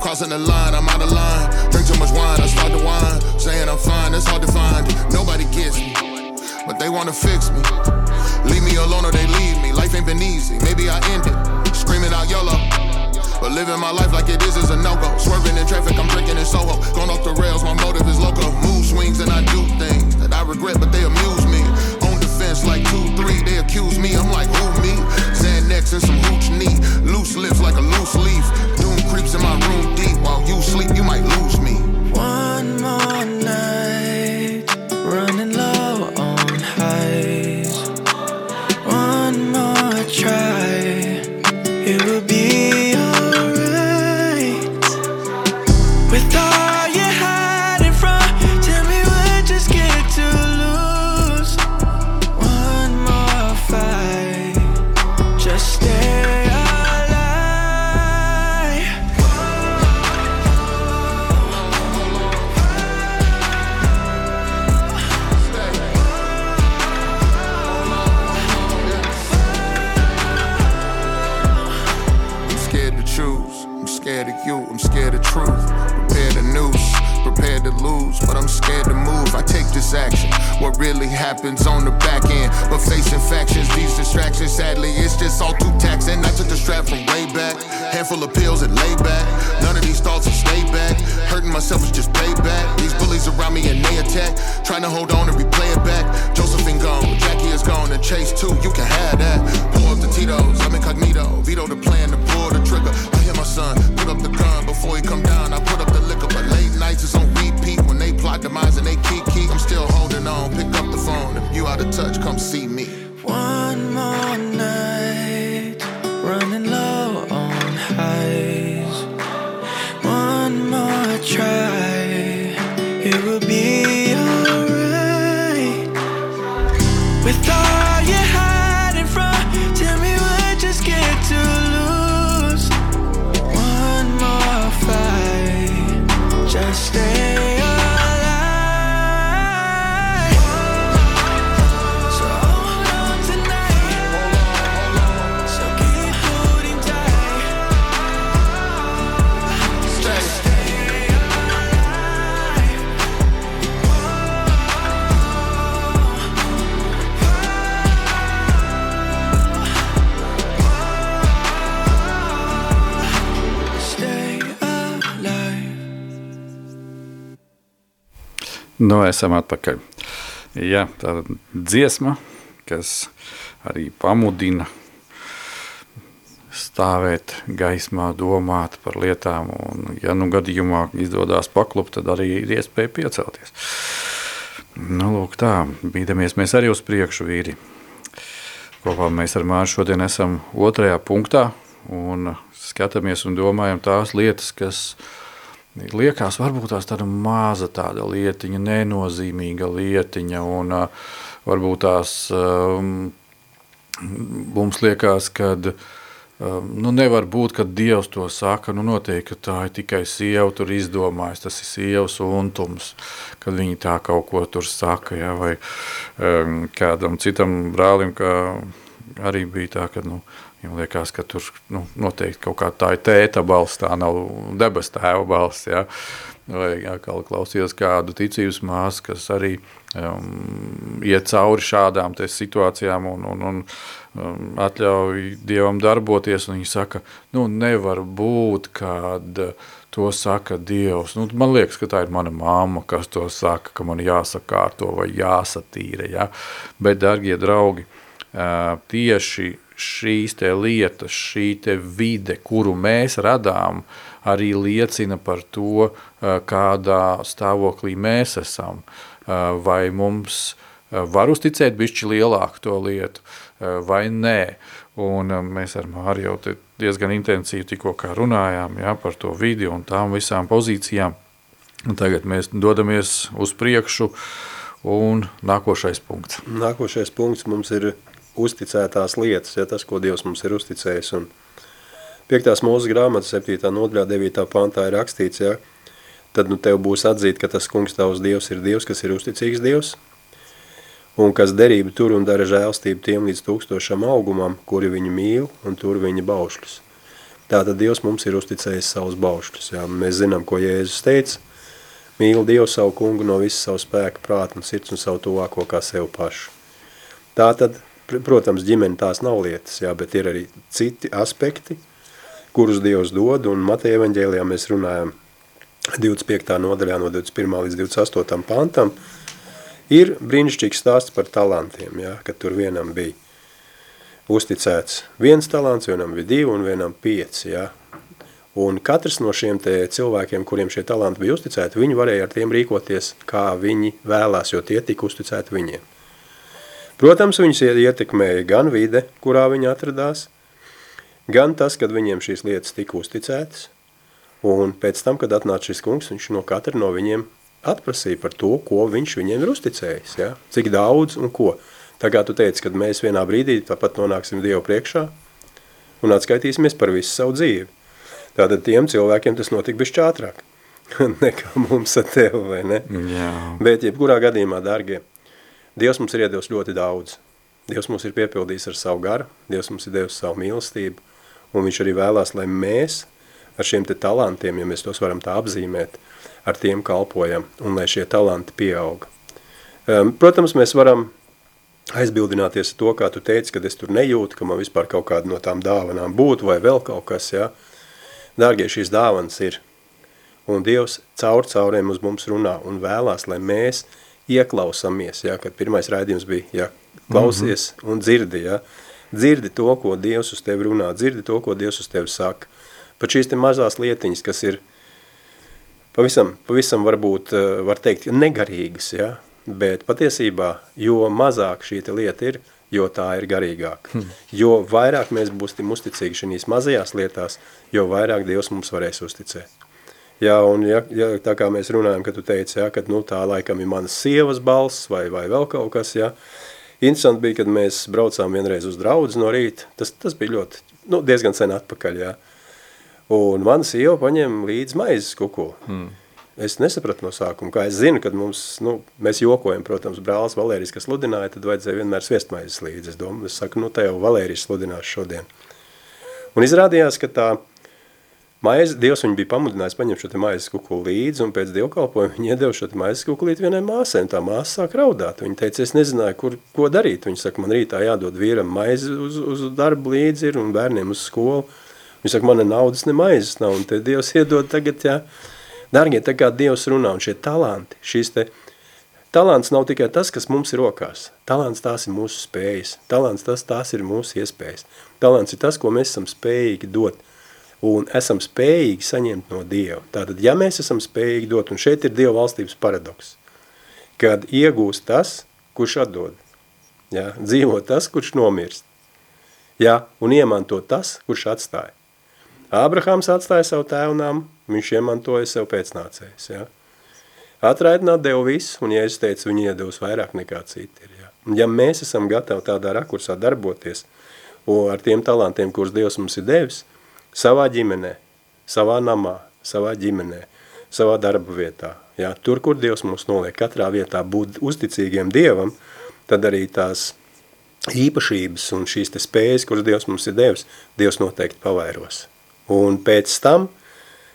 Crossing the line, I'm out of line. Drink too much wine, I start to whine. Saying I'm fine, that's hard to find. Nobody gets me, but they wanna fix me. Leave me alone or they leave me. Life ain't been easy, maybe I end it. Screaming out YOLO. But living my life like it is is a no-go. Swerving in traffic, I'm drinking in Soho. Going off the rails, my motive is loco. Mood swings and I do things that I regret, but they amuse me. On defense like 2-3, they accuse me. I'm like, who me? Xanax and some hooch knee. Loose lips like a loose leaf. Doom creeps in my room deep. While you sleep, you might lose me. One more night, running low Nu, esam atpakaļ. Jā, tā ir dziesma, kas arī pamudina stāvēt gaismā, domāt par lietām. Un, ja nu gadījumā izdodas paklupt, tad arī ir iespēja piecelties. Nu, lūk, tā, bīdamies mēs arī uz priekšu, vīri. Kopā mēs ar Māru šodien esam otrajā punktā un skatāmies un domājam tās lietas, kas liekas, varbūt tās tāda maza tāda lietiņa, nenozīmīga lietiņa, un uh, varbūt tās um, mums liekas, ka um, nu nevar būt, ka Dievs to saka, nu noteikti, ka tā ir tikai sieva tur izdomājis, tas ir sievas untums, kad viņi tā kaut ko tur saka, ja, vai um, kādam citam brālim, ka arī bija tā, ka, nu, Viņam liekas, ka tur nu, noteikti kaut kā tā ir tēta balss, tā nav debes tēva balss. Ja? Vai atkal klausījos kādu ticības māsu, kas arī um, iet cauri šādām situācijām un, un, un um, atļauj Dievam darboties. Viņi saka, nu nevar būt, kad to saka Dievs. Nu, man liekas, ka tā ir mana mamma, kas to saka, ka man jāsakārto vai jāsatīra. Ja? Bet, dargie draugi, uh, tieši šīs lietas, šī vide, kuru mēs radām, arī liecina par to, kādā stāvoklī mēs esam. Vai mums var uzticēt bišķi lielāku to lietu, vai nē. Un mēs ar Māri jau diezgan intensīvi tikko runājām ja, par to vidi un tām visām pozīcijām. Un tagad mēs dodamies uz priekšu un nākošais punkts. Nākošais punkts mums ir uzticētās lietas, ja tas, ko Dievs mums ir uzticējis. Un 5. mūzes grāmatas 7. nodaļā 9. pantā ir rakstīts, ja, tad nu tev būs atzīt, ka tas kungs tavs Dievs ir Dievs, kas ir uzticīgs Dievs, un kas derību tur un dara žēlstību tiem līdz tūkstošam augumam, kuri viņu mīl un tur viņa baušļus. Tātad Dievs mums ir uzticējis savus baušļus. Ja. Mēs zinām, ko Jēzus teica, mīl Dievu savu kungu no visu savu spēku, prātu un sirds un savu tuvāko kā sev pašu. Tātad Protams, ģimene tās nav lietas, jā, bet ir arī citi aspekti, kurus Dievs dod, un Mateja evaņģēlijā mēs runājam 25. nodaļā no 21. līdz 28. pantam, ir brīnišķīgs stāsts par talantiem, jā, kad tur vienam bija uzticēts viens talants, vienam bija divi un vienam pieci, jā. Un katrs no šiem te cilvēkiem, kuriem šie talanti bija uzticēti, viņi varēja ar tiem rīkoties, kā viņi vēlās, jo tie tika uzticēti viņiem. Protams, viņus ietekmēja gan vide, kurā viņi atradās, gan tas, kad viņiem šīs lietas tika uzticētas, un pēc tam, kad atnāca šis kungs, viņš no katra no viņiem atprasīja par to, ko viņš viņiem ir uzticējis, ja? cik daudz un ko. Tā kā tu teici, kad mēs vienā brīdī tāpat nonāksim Dievu priekšā un atskaitīsimies par visu savu dzīvi. Tātad tiem cilvēkiem tas notika bišķi ātrāk nekā mums ar tevi, vai ne? Jā. Bet jebkurā gadījumā, dārgie, Dievs mums ir iedevis ļoti daudz. Dievs mums ir piepildījis ar savu garu, Dievs mums ir devis savu mīlestību, un viņš arī vēlās, lai mēs ar šiem te talantiem, ja mēs tos varam tā apzīmēt, ar tiem kalpojam, un lai šie talanti pieauga. Um, protams, mēs varam aizbildināties to, kā tu teici, kad es tur nejūtu, ka man vispār kaut kāda no tām dāvanām būtu, vai vēl kaut kas, ja. Dārgie, šīs dāvanas ir, un Dievs caur cauriem uz mums runā, un vēlās, lai mēs ieklausamies, ja, kad pirmais raidījums bija, ja, klausies mm -hmm. un dzirdi, ja, dzirdi to, ko Dievs uz tevi runā, dzirdi to, ko Dievs uz tevi saka. Pat šīs te mazās lietiņas, kas ir pavisam, pavisam varbūt, eh, var teikt, negarīgas, ja, bet patiesībā, jo mazāk šī lieta ir, jo tā ir garīgāka. Hmm. Jo vairāk mēs būsim uzticīgi šīs mazajās lietās, jo vairāk Dievs mums varēs uzticēt. Jā, un ja, ja, tā kā mēs runājam, ka tu teici, ja, ka nu, tā laikam ir manas sievas balss vai, vai vēl kaut kas, ja. Interesanti bija, kad mēs braucām vienreiz uz draudzi no rīta, tas, tas bija ļoti, nu, diezgan sen atpakaļ, jā. Un mana sieva paņem līdz maizes kuku. Hmm. Es nesapratu no sākuma, kā es zinu, kad mums, nu, mēs jokojam, protams, brālis Valērijas, kas sludināja, tad vajadzēja vienmēr sviestmaizes līdzi. Es domāju, es saku, nu, te jau Valērijas sludinās šodien. Un izrādījās, ka tā maize, Dievs viņu bija pamudinājis paņemt šo maizes kuku līdzi, un pēc dievkalpojuma viņa iedeva šo maizes kuku līdzi vienai māsai, un tā māsa sāk raudāt. Viņa teica, es nezināju, kur, ko darīt. Viņa saka, man rītā jādod vīram maizi uz, uz darbu līdzi ir, un bērniem uz skolu. Viņa saka, man ne naudas, ne maizes nav, un te Dievs iedod tagad, jā. Dargie, tā kā Dievs runā, un šie talanti, šīs te, talants nav tikai tas, kas mums ir rokās. Talants tās ir mūsu spējas. Talants tas, tās ir mūsu iespējas. Talants ir tas, ko mēs esam spējīgi dot un esam spējīgi saņemt no Dieva. Tātad, ja mēs esam spējīgi dot, un šeit ir Dieva valstības paradoks, kad iegūst tas, kurš atdod, ja, dzīvo tas, kurš nomirst, ja, un iemanto tas, kurš atstāja. Ābrahāms atstāja savu tēvnām, viņš iemantoja sev pēcnācējs, ja. Atraidināt Dievu visu, un ja es teicu, viņi iedos vairāk nekā citi ir, ja. Ja mēs esam gatavi tādā rakursā darboties, ar tiem talantiem, kurus Dievs mums ir devis, savā ģimenē, savā namā, savā ģimenē, savā darba vietā. Jā, tur, kur Dievs mums noliek katrā vietā būt uzticīgiem Dievam, tad arī tās īpašības un šīs te spējas, kuras Dievs mums ir devis, Dievs noteikti pavairos. Un pēc tam,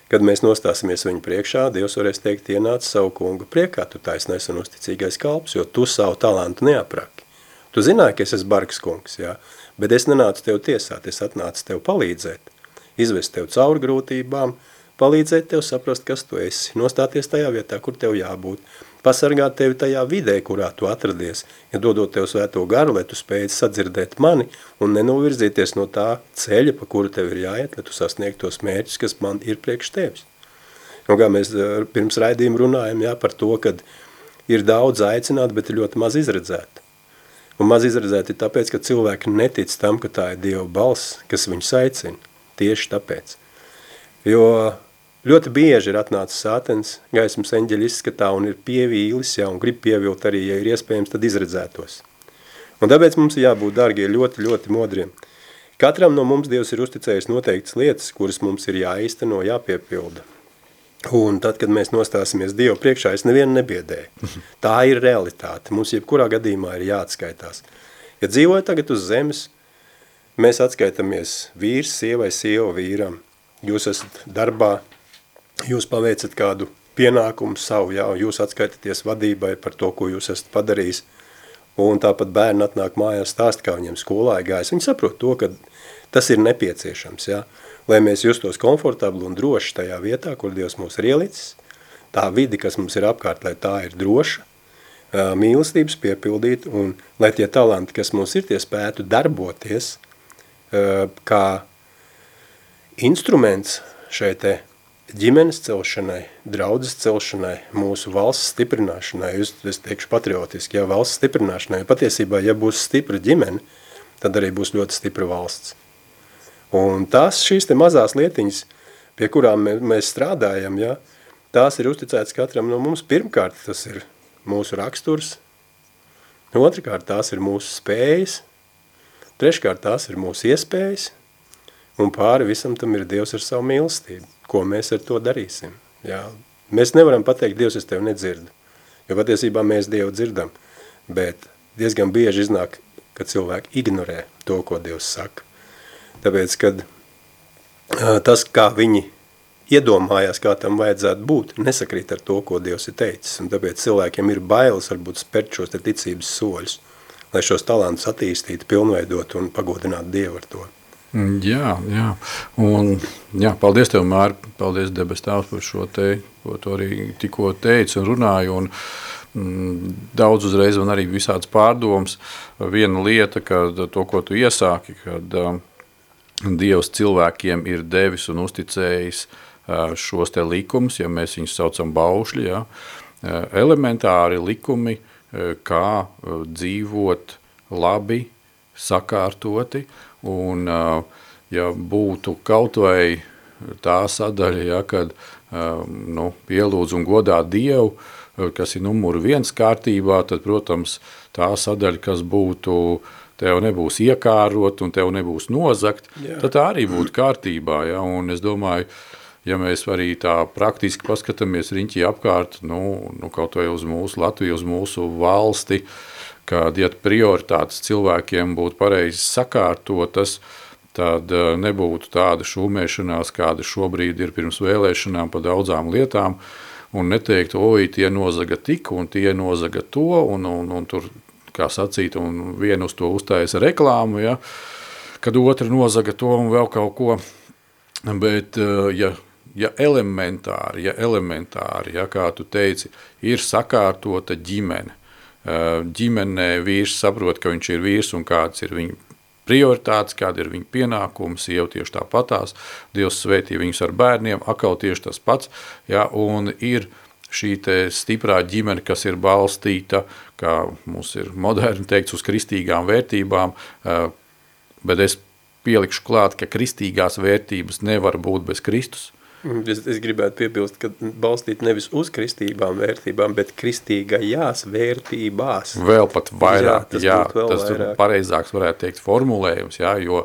kad mēs nostāsimies viņu priekšā, Dievs varēs teikt, ienāc savu kungu priekā, tu taisnais un uzticīgais kalps, jo tu savu talantu neapraki. Tu zināji, ka es esmu bargs kungs, jā, bet es nenācu tev tiesāt, es atnācu tev palīdzēt izvest tev cauri grūtībām, palīdzēt tev saprast, kas tu esi, nostāties tajā vietā, kur tev jābūt, pasargāt tevi tajā vidē, kurā tu atradies, ja dodot tev svēto garu, lai tu spēj sadzirdēt mani un nenovirzīties no tā ceļa, pa kuru tev ir jāiet, lai tu sasniegtu tos mērķus, kas man ir priekš tevis. Un kā mēs eh, pirms raidījuma runājam jā, par to, kad ir daudz aicināt, bet ir ļoti maz izredzēta. Un maz izredzēti tāpēc, ka cilvēki netic tam, ka tā ir Dieva balss, kas viņus aicina. Tieši tāpēc. Jo ļoti bieži ir atnācis sātens gaismas eņģeļa izskatā un ir pievīlis, ja, un grib pievilt arī, ja ir iespējams, tad izredzētos. Un tāpēc mums jābūt, dārgie, ļoti, ļoti modriem. Katram no mums Dievs ir uzticējis noteiktas lietas, kuras mums ir jāīsteno, jāpiepilda. Un tad, kad mēs nostāsimies Dievu priekšā, es nevienu nebiedēju. Tā ir realitāte. Mums jebkurā gadījumā ir jāatskaitās. Ja dzīvoju tagad uz zemes, Mēs atskaitamies vīrs, sievai, sieva vīram. Jūs esat darbā, jūs paveicat kādu pienākumu savu, jā, jūs atskaitaties vadībai par to, ko jūs esat padarījis. Un tāpat bērni atnāk mājās stāst, kā viņiem skolā ir gājis. Viņi saprot to, ka tas ir nepieciešams, jā, lai mēs justos komfortabli un droši tajā vietā, kur Dievs mūs ir ielicis. Tā vidi, kas mums ir apkārt, lai tā ir droša, mīlestības piepildīt, un lai tie talanti, kas mums ir, tie spētu darboties – kā instruments šai te ģimenes celšanai, draudzes celšanai, mūsu valsts stiprināšanai, es, es teikšu patriotiski, ja valsts stiprināšanai, patiesībā, ja būs stipra ģimene, tad arī būs ļoti stipra valsts. Un tās šīs te mazās lietiņas, pie kurām mēs strādājam, ja, tās ir uzticētas katram no mums. Pirmkārt, tas ir mūsu raksturs, otrkārt, tās ir mūsu spējas, Treškārt, tās ir mūsu iespējas, un pāri visam tam ir Dievs ar savu mīlestību. Ko mēs ar to darīsim? Jā. Mēs nevaram pateikt, Dievs, es tevi nedzirdu, jo patiesībā mēs Dievu dzirdam, bet diezgan bieži iznāk, ka cilvēki ignorē to, ko Dievs saka. Tāpēc, kad tas, kā viņi iedomājās, kā tam vajadzētu būt, nesakrīt ar to, ko Dievs ir teicis. Un tāpēc cilvēkiem ir bailes varbūt spērt šos ticības soļus, lai šos talantus attīstītu, pilnveidot un pagodinātu Dievu ar to. Mm, Jā, jā. Un, jā paldies tev, Mārķis. Paldies, debes Tēvs, par šo te, ko tu arī tikko teici un runāji. Un, mm, daudz uzreiz man arī visādas pārdomas. Viena lieta, kad to, ko tu iesāki, kad um, Dievs cilvēkiem ir devis un uzticējis uh, šos te likumus, ja mēs viņus saucam baušļi, ja, uh, elementāri likumi, uh, kā uh, dzīvot labi, sakārtoti, un uh, ja būtu kaut vai tā sadaļa, ja, kad nu, pielūdz un godā Dievu, uh, kas ir numur viens kārtībā, tad, protams, tā sadaļa, kas būtu tev nebūs iekārot un tev nebūs nozakt, Jā. tad tā arī būtu kārtībā. Ja? Un es domāju, ja mēs arī tā praktiski paskatāmies riņķī apkārt, nu, nu kaut vai uz mūsu Latviju, uz mūsu valsti, kad ja prioritātes cilvēkiem būtu pareizi sakārtotas, tad eh, nebūtu tāda šūmēšanās, kāda šobrīd ir pirms vēlēšanām par daudzām lietām, un neteikt, oi, tie nozaga tik, un tie nozaga to, un, un, un tur, kā sacīt, un vienu uz to uztājas reklāmu, ja, kad otra nozaga to un vēl kaut ko, bet, eh, ja, ja elementāri, ja elementāri, ja, kā tu teici, ir sakārtota ģimene, ģimenē vīrs saprot, ka viņš ir vīrs un kāds ir viņa prioritātes, kāda ir viņa pienākuma, sieva tieši tāpatās, Dievs svētī viņus ar bērniem, atkal tieši tas pats, ja, un ir šī te stiprā ģimene, kas ir balstīta, kā mums ir moderni teikts, uz kristīgām vērtībām, bet es pielikšu klāt, ka kristīgās vērtības nevar būt bez Kristus. Es, es gribētu piebilst, ka balstīt nevis uz kristīgām vērtībām, bet kristīgajās vērtībās. Vēl pat vairāk, tas jā, vēl tas ir vairāk. pareizāks varētu teikt formulējums, jā, jo,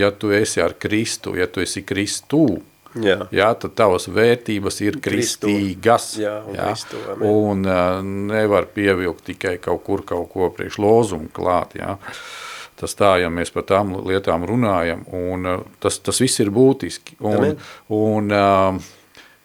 ja tu esi ar Kristu, ja tu esi Kristū, Jā. jā, tad tavas vērtības ir kristīgas, Jā, un Kristū, amen. un uh, nevar pievilkt tikai kaut kur kaut ko priekš lozumu klāt, jā. Tas tā, ja mēs par tām lietām runājam, un uh, tas, tas viss ir būtiski, un, Amen. un uh,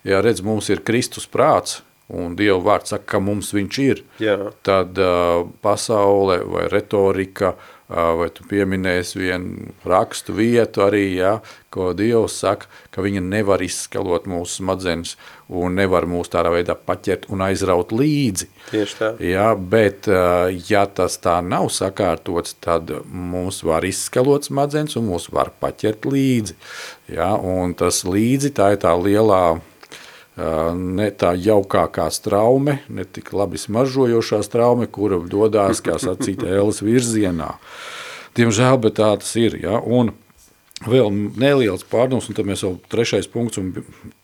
ja redz, mums ir Kristus prāts, un Dieva vārds saka, ka mums viņš ir, Jā. tad uh, pasaule vai retorika, uh, vai tu pieminēsi vienu rakstu vietu arī, ja, ko Dievs saka, ka viņa nevar izskalot mūsu smadzenes un nevar mūs tādā veidā paķert un aizraut līdzi. Tieši tā. Jā, bet ja tas tā nav sakārtots, tad mums var izskalot smadzenes un mūs var paķert līdzi. Jā, un tas līdzi tā ir tā lielā ne tā jaukākā straume, ne tik labi smaržojošā straume, kura dodās, kā sacīt, ēlas virzienā. Diemžēl, bet tā tas ir. Ja? Un vēl neliels pārdoms, un tad mēs vēl trešais punkts, un,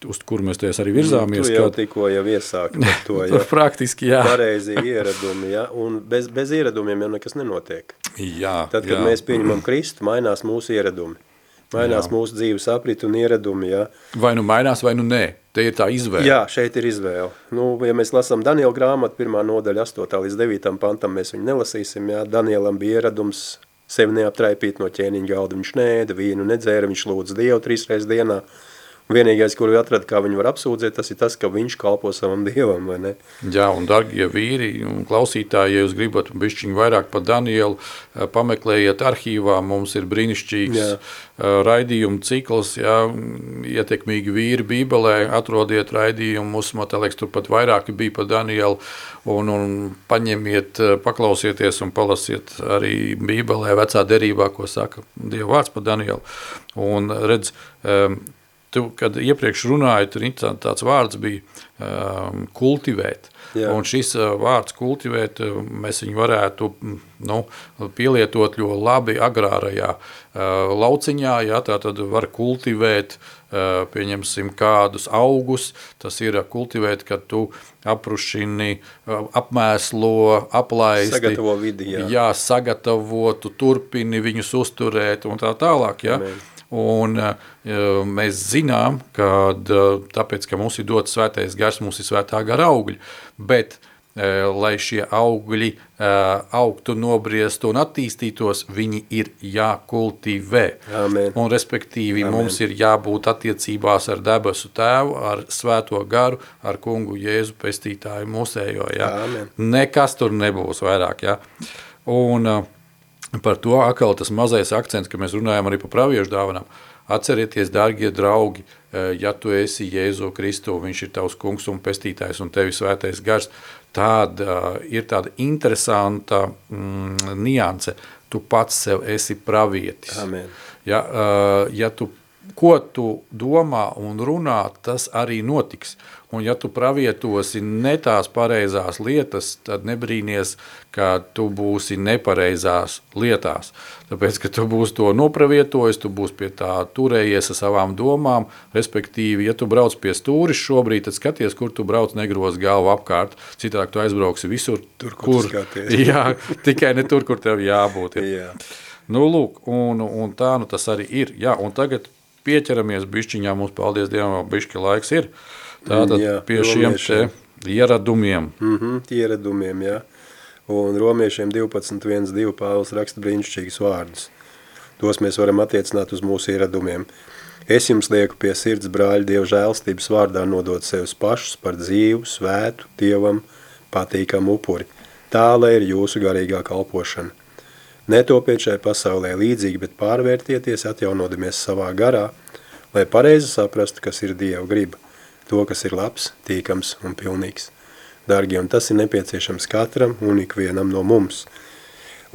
uz kuru mēs tajās arī virzāmies. Tu jau kad- tikko jau iesāki par to, ja. Praktiski, jā. Pareizi ieradumi, ja. Un bez, bez ieradumiem jau nekas nenotiek. jā Tad, kad jā. mēs pieņemam Kristu, mainās mūsu ieradumi. Mainās Jā. mūsu dzīves aprit un ieradumi, ja. Vai nu mainās, vai nu nē. Te ir tā izvēle. Jā, šeit ir izvēle. Nu, ja mēs lasām Daniela grāmatu, pirmā nodaļa 8. līdz 9. pantam, mēs viņu nelasīsim. Jā. Danielam bija ieradums sevi neaptraipīt no ķēniņa galda. Viņš nēda, vīnu nedzēra, viņš lūdz Dievu trīs reizes dienā. Un vienīgais, kur atrada, kā viņu var apsūdzēt, tas ir tas, ka viņš kalpo savam Dievam, vai ne? Jā, un darbie vīri un klausītāji, ja jūs gribat bišķiņu vairāk par Danielu, eh, pameklējiet arhīvā, mums ir brīnišķīgs Jā. eh, raidījumu cikls, jā, ietekmīgi vīri bībelē, atrodiet raidījumus, man te liekas, tur pat vairāki bija par Danielu, un, un paņemiet, eh, paklausieties un palasiet arī bībelē vecā derībā, ko saka Dieva vārds par Danielu. Un redz, tu, kad iepriekš runāju, tur tāds vārds bija um, kultivēt. Jā. Un šis uh, vārds kultivēt, uh, mēs viņu varētu mm, nu, pielietot ļoti labi agrārajā uh, lauciņā. Jā, tā tad var kultivēt, uh, pieņemsim, kādus augus. Tas ir uh, kultivēt, kad tu aprušini, apmēslo, aplaisti. Sagatavo vidi, jā. jā, sagatavotu, turpini viņus uzturēt un tā tālāk. Ja? Amen. Un uh, mēs zinām, ka tāpēc, ka mums ir dots svētais gars, mums ir svētā gara augļi, bet eh, lai šie augļi eh, augtu, nobriestu un attīstītos, viņi ir jākultivē. Amen. Un, respektīvi, Amen. mums ir jābūt attiecībās ar debesu tēvu, ar svēto garu, ar kungu Jēzu pestītāju mūsējo. Ja? Nekas tur nebūs vairāk. Ja? Un uh, par to atkal tas mazais akcents, ka mēs runājam arī par praviešu dāvanām. Atcerieties, dārgie draugi, eh, ja tu esi Jēzu Kristu, viņš ir tavs kungs un pestītājs un tevi svētais gars, tāda ir tāda interesanta mm, nianse. Tu pats sev esi pravietis. Amen. Ja, uh, ja tu, ko tu domā un runā, tas arī notiks. Un ja tu pravietosi ne tās pareizās lietas, tad nebrīnies, ka tu būsi nepareizās lietās. Tāpēc, ka tu būsi to nopravietojis, tu būsi pie tā turējies ar savām domām, respektīvi, ja tu brauc pie stūris šobrīd, tad skaties, kur tu brauc negros galvu apkārt, citādi tu aizbrauksi visur, Tur, kur skaties. jā, tikai ne tur, kur tev jābūt. Jā. Nu, lūk, un, un tā nu tas arī ir. Jā, un tagad pieķeramies bišķiņā, mums, paldies Dievam, vēl bišķi laiks ir. Tātad Jā, pie šiem te ieradumiem. Mm -hmm, ieradumiem, jā. Un romiešiem 12.1.2 Pāvils raksta brīnišķīgus vārdus. Tos mēs varam attiecināt uz mūsu ieradumiem. Es jums lieku pie sirds brāļi Dieva žēlstības vārdā nodot sevis pašus par dzīvu, svētu, Dievam patīkamu upuri. Tā, lai ir jūsu garīgā kalpošana. Netopiet šai pasaulē līdzīgi, bet pārvērtieties, atjaunodamies savā garā, lai pareizi saprastu, kas ir Dieva griba, to, kas ir labs, tīkams un pilnīgs. Dargie, un tas ir nepieciešams katram un ikvienam no mums.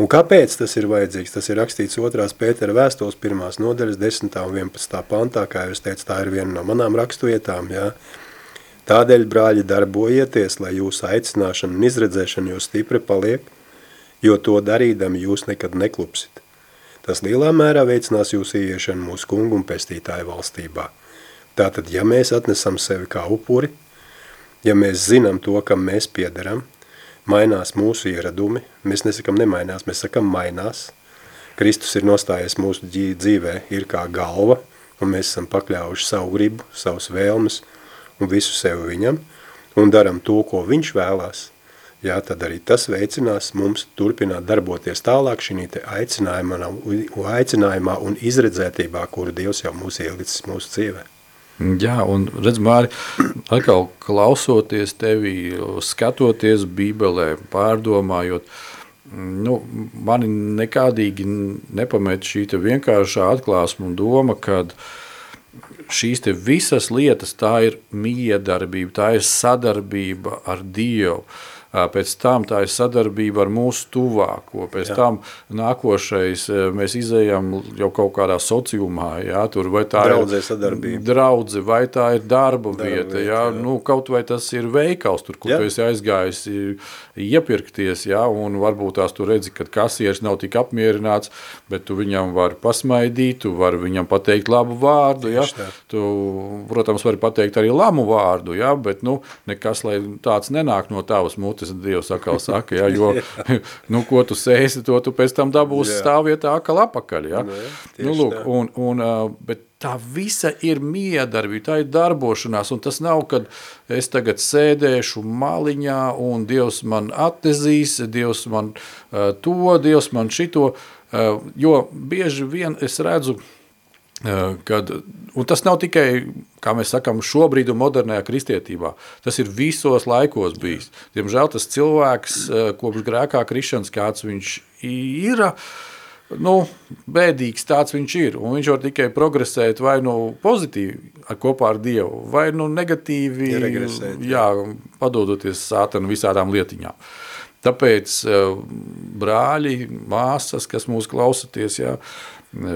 Un kāpēc tas ir vajadzīgs? Tas ir rakstīts 2. Pētera vēstules 1. nodaļas 10. un 11. pantā, kā jau es teicu, tā ir viena no manām rakstuvietām, jā. Tādēļ, brāļi, darbojieties, lai jūsu aicināšana un izredzēšana jūs stipri paliek, jo to darīdami jūs nekad neklupsit. Tas lielā mērā veicinās jūsu ieiešanu mūsu kungu un pestītāju valstībā. Tātad, ja mēs atnesam sevi kā upuri, ja mēs zinām to, kam mēs piederam, mainās mūsu ieradumi, mēs nesakam nemainās, mēs sakam mainās. Kristus ir nostājies mūsu dzī- dzīvē, ir kā galva, un mēs esam pakļāvuši savu gribu, savus vēlmes un visu sevi viņam, un daram to, ko viņš vēlās. Jā, tad arī tas veicinās mums turpināt darboties tālāk šī aicinājumā, aicinājumā un izredzētībā, kuru Dievs jau mūs ielicis mūsu dzīvē. Jā, un redz, Māri, atkal klausoties tevi, skatoties Bībelē, pārdomājot, nu, mani nekādīgi nepamet šī te vienkāršā atklāsma un doma, kad šīs te visas lietas, tā ir miedarbība, tā ir sadarbība ar Dievu. Ā, Pēc tam tā ir sadarbība ar mūsu tuvāko. Pēc Jā. tam nākošais mēs izējām jau kaut kādā sociumā. Jā, tur vai tā Draudzē ir sadarbība. draudze, vai tā ir darba, Darba vieta, vieta, jā, jā. Nu, kaut vai tas ir veikals, tur, kur Jā. tu esi aizgājis iepirkties, jā, un varbūt tās tu redzi, ka kasieris nav tik apmierināts, bet tu viņam vari pasmaidīt, tu vari viņam pateikt labu vārdu, jā. Tā. Tu, protams, vari pateikt arī lamu vārdu, jā, bet nu, nekas, lai tāds nenāk no tavas mutes, Dievs atkal saka, jā, jo, nu, ko tu sēsi, to tu pēc tam dabūsi Jā. stāvvietā atkal apakaļ, jā. Nu, jā, tieši nu, lūk, tā. un, un, bet tā visa ir miedarbība, tā ir darbošanās, un tas nav, kad es tagad sēdēšu maliņā, un Dievs man atnezīs, Dievs man to, Dievs man šito, jo bieži vien es redzu, kad, un tas nav tikai, kā mēs sakām, šobrīd un modernajā kristietībā, tas ir visos laikos bijis. Diemžēl tas cilvēks, uh, kopš grēkā krišanas, kāds viņš ir, nu, bēdīgs tāds viņš ir, un viņš var tikai progresēt vai nu pozitīvi ar kopā ar Dievu, vai nu negatīvi, regresēt, jā, padodoties sātanu visādām lietiņām. Tāpēc eh, brāļi, māsas, kas mūs klausaties, jā,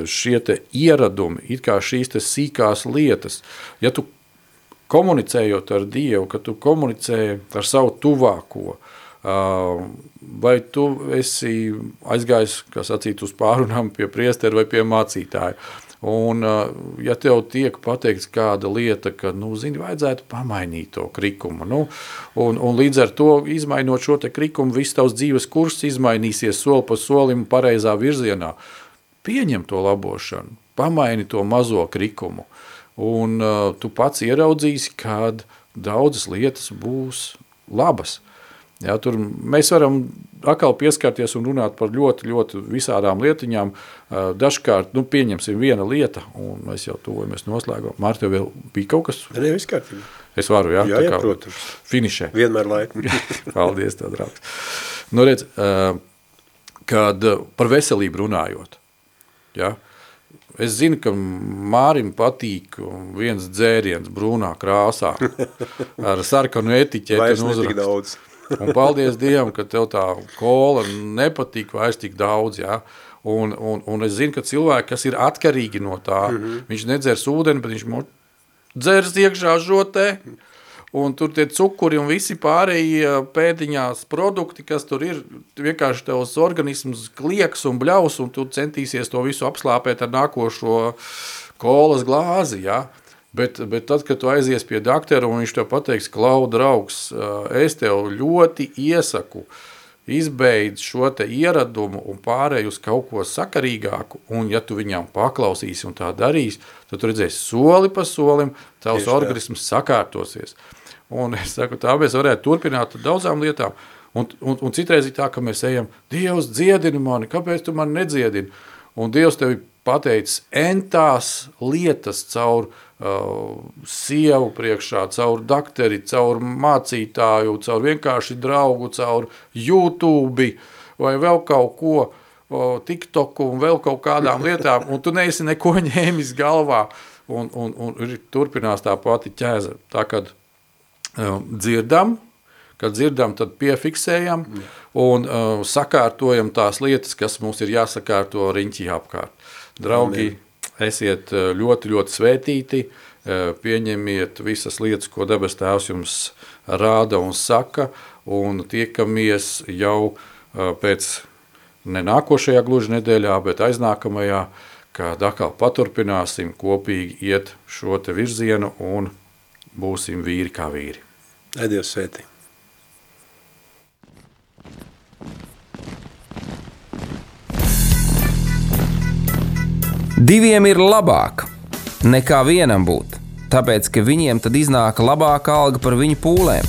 šie ieradumi, it kā šīs sīkās lietas, ja tu komunicējot ar Dievu, ka tu komunicē ar savu tuvāko, ā, vai tu esi aizgājis, kā sacīt, uz pārunām pie priestera vai pie mācītāja. Un, ā, ja tev tiek pateikts kāda lieta, ka, nu, zini, vajadzētu pamainīt to krikumu, nu, un, un līdz ar to, izmainot šo te krikumu, viss tavs dzīves kurs izmainīsies soli pa solim pareizā virzienā. Pieņem to labošanu, pamaini to mazo krikumu, un uh, tu pats ieraudzīsi, kad daudzas lietas būs labas. Jā, tur mēs varam atkal pieskarties un runāt par ļoti, ļoti visādām lietiņām. Uh, Dažkārt, nu, pieņemsim viena lieta, un mēs jau tuvojamies noslēgumam. Mārta, vēl bija kaut kas? Nē, viss kārtībā. Es varu, jā, Jā, tā jā, kā protams. Finišē. Vienmēr laipni. Paldies, tev, draugs. Nu, redz, uh, kad uh, par veselību runājot, ja, es zinu, ka Mārim patīk viens dzēriens brūnā krāsā ar sarkanu etiķeti. Vairs un ne tik uzrakstu. daudz. Un paldies Dievam, ka tev tā kola nepatīk vairs tik daudz. Ja? Un, un, un es zinu, ka cilvēki, kas ir atkarīgi no tā, mm -hmm. viņš nedzers ūdeni, bet viņš dzers iekšā žotē. Un tur tie cukuri un visi pārējie pēdiņās produkti, kas tur ir, vienkārši tavs organisms klieks un bļaus, un tu centīsies to visu apslāpēt ar nākošo kolas glāzi, ja? Bet, bet tad, kad tu aizies pie doktora un viņš tev pateiks, klau, draugs, ā, es tev ļoti iesaku izbeidz šo te ieradumu un pārēj uz kaut ko sakarīgāku, un ja tu viņam paklausīsi un tā darīsi, tad tu redzēsi soli pa solim, tavs tā. organisms sakārtosies. Un es saku, tā mēs varētu turpināt ar daudzām lietām. Un, un, un citreiz ir tā, ka mēs ejam, Dievs, dziedini mani, kāpēc tu mani nedziedini? Un Dievs tev ir pateicis entās lietas caur uh, sievu priekšā, caur dakteri, caur mācītāju, caur vienkārši draugu, caur YouTube vai vēl kaut ko, uh, TikToku un vēl kaut kādām lietām, un tu neesi neko ņēmis galvā. Un, un, un turpinās tā pati ķēze. Tā kad dzirdam, kad dzirdam, tad piefiksējam un uh, sakārtojam tās lietas, kas mums ir jāsakārto riņķī apkārt. Draugi, esiet uh, ļoti, ļoti svētīti, uh, pieņemiet visas lietas, ko debes tēvs jums rāda un saka, un tiekamies jau uh, pēc ne nākošajā gluži nedēļā, bet aiznākamajā, kad atkal paturpināsim kopīgi iet šo te virzienu un būsim vīri kā vīri. Lai Dievs svētī. Diviem ir labāk nekā vienam būt, tāpēc ka viņiem tad iznāk labāka alga par viņu pūlēm.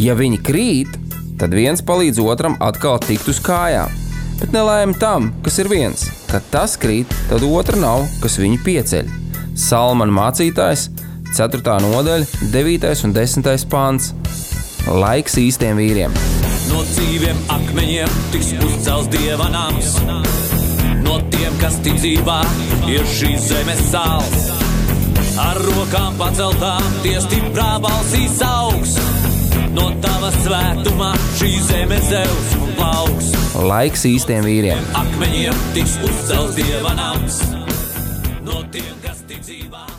Ja viņi krīt, tad viens palīdz otram atkal tikt uz kājām. Bet nelēma tam, kas ir viens. Kad tas krīt, tad otra nav, kas viņu pieceļ. Salmāna mācītājs, 4. nodaļa, 9. un 10. pāns. Laiks īstiem vīriem! No dzīviem akmeņiem tiks uzcelts dieva nams. No tiem, kas tic dzīvā, ir šīs zemes sāls. Ar rokām paceltām, tie stiprā balsīs augs. No tava svētumā šī zeme zeus un plauks. Laiks īstiem vīriem! Akmeņiem tiks uzcelts dieva nams. No tiem, kas tic dzīvā.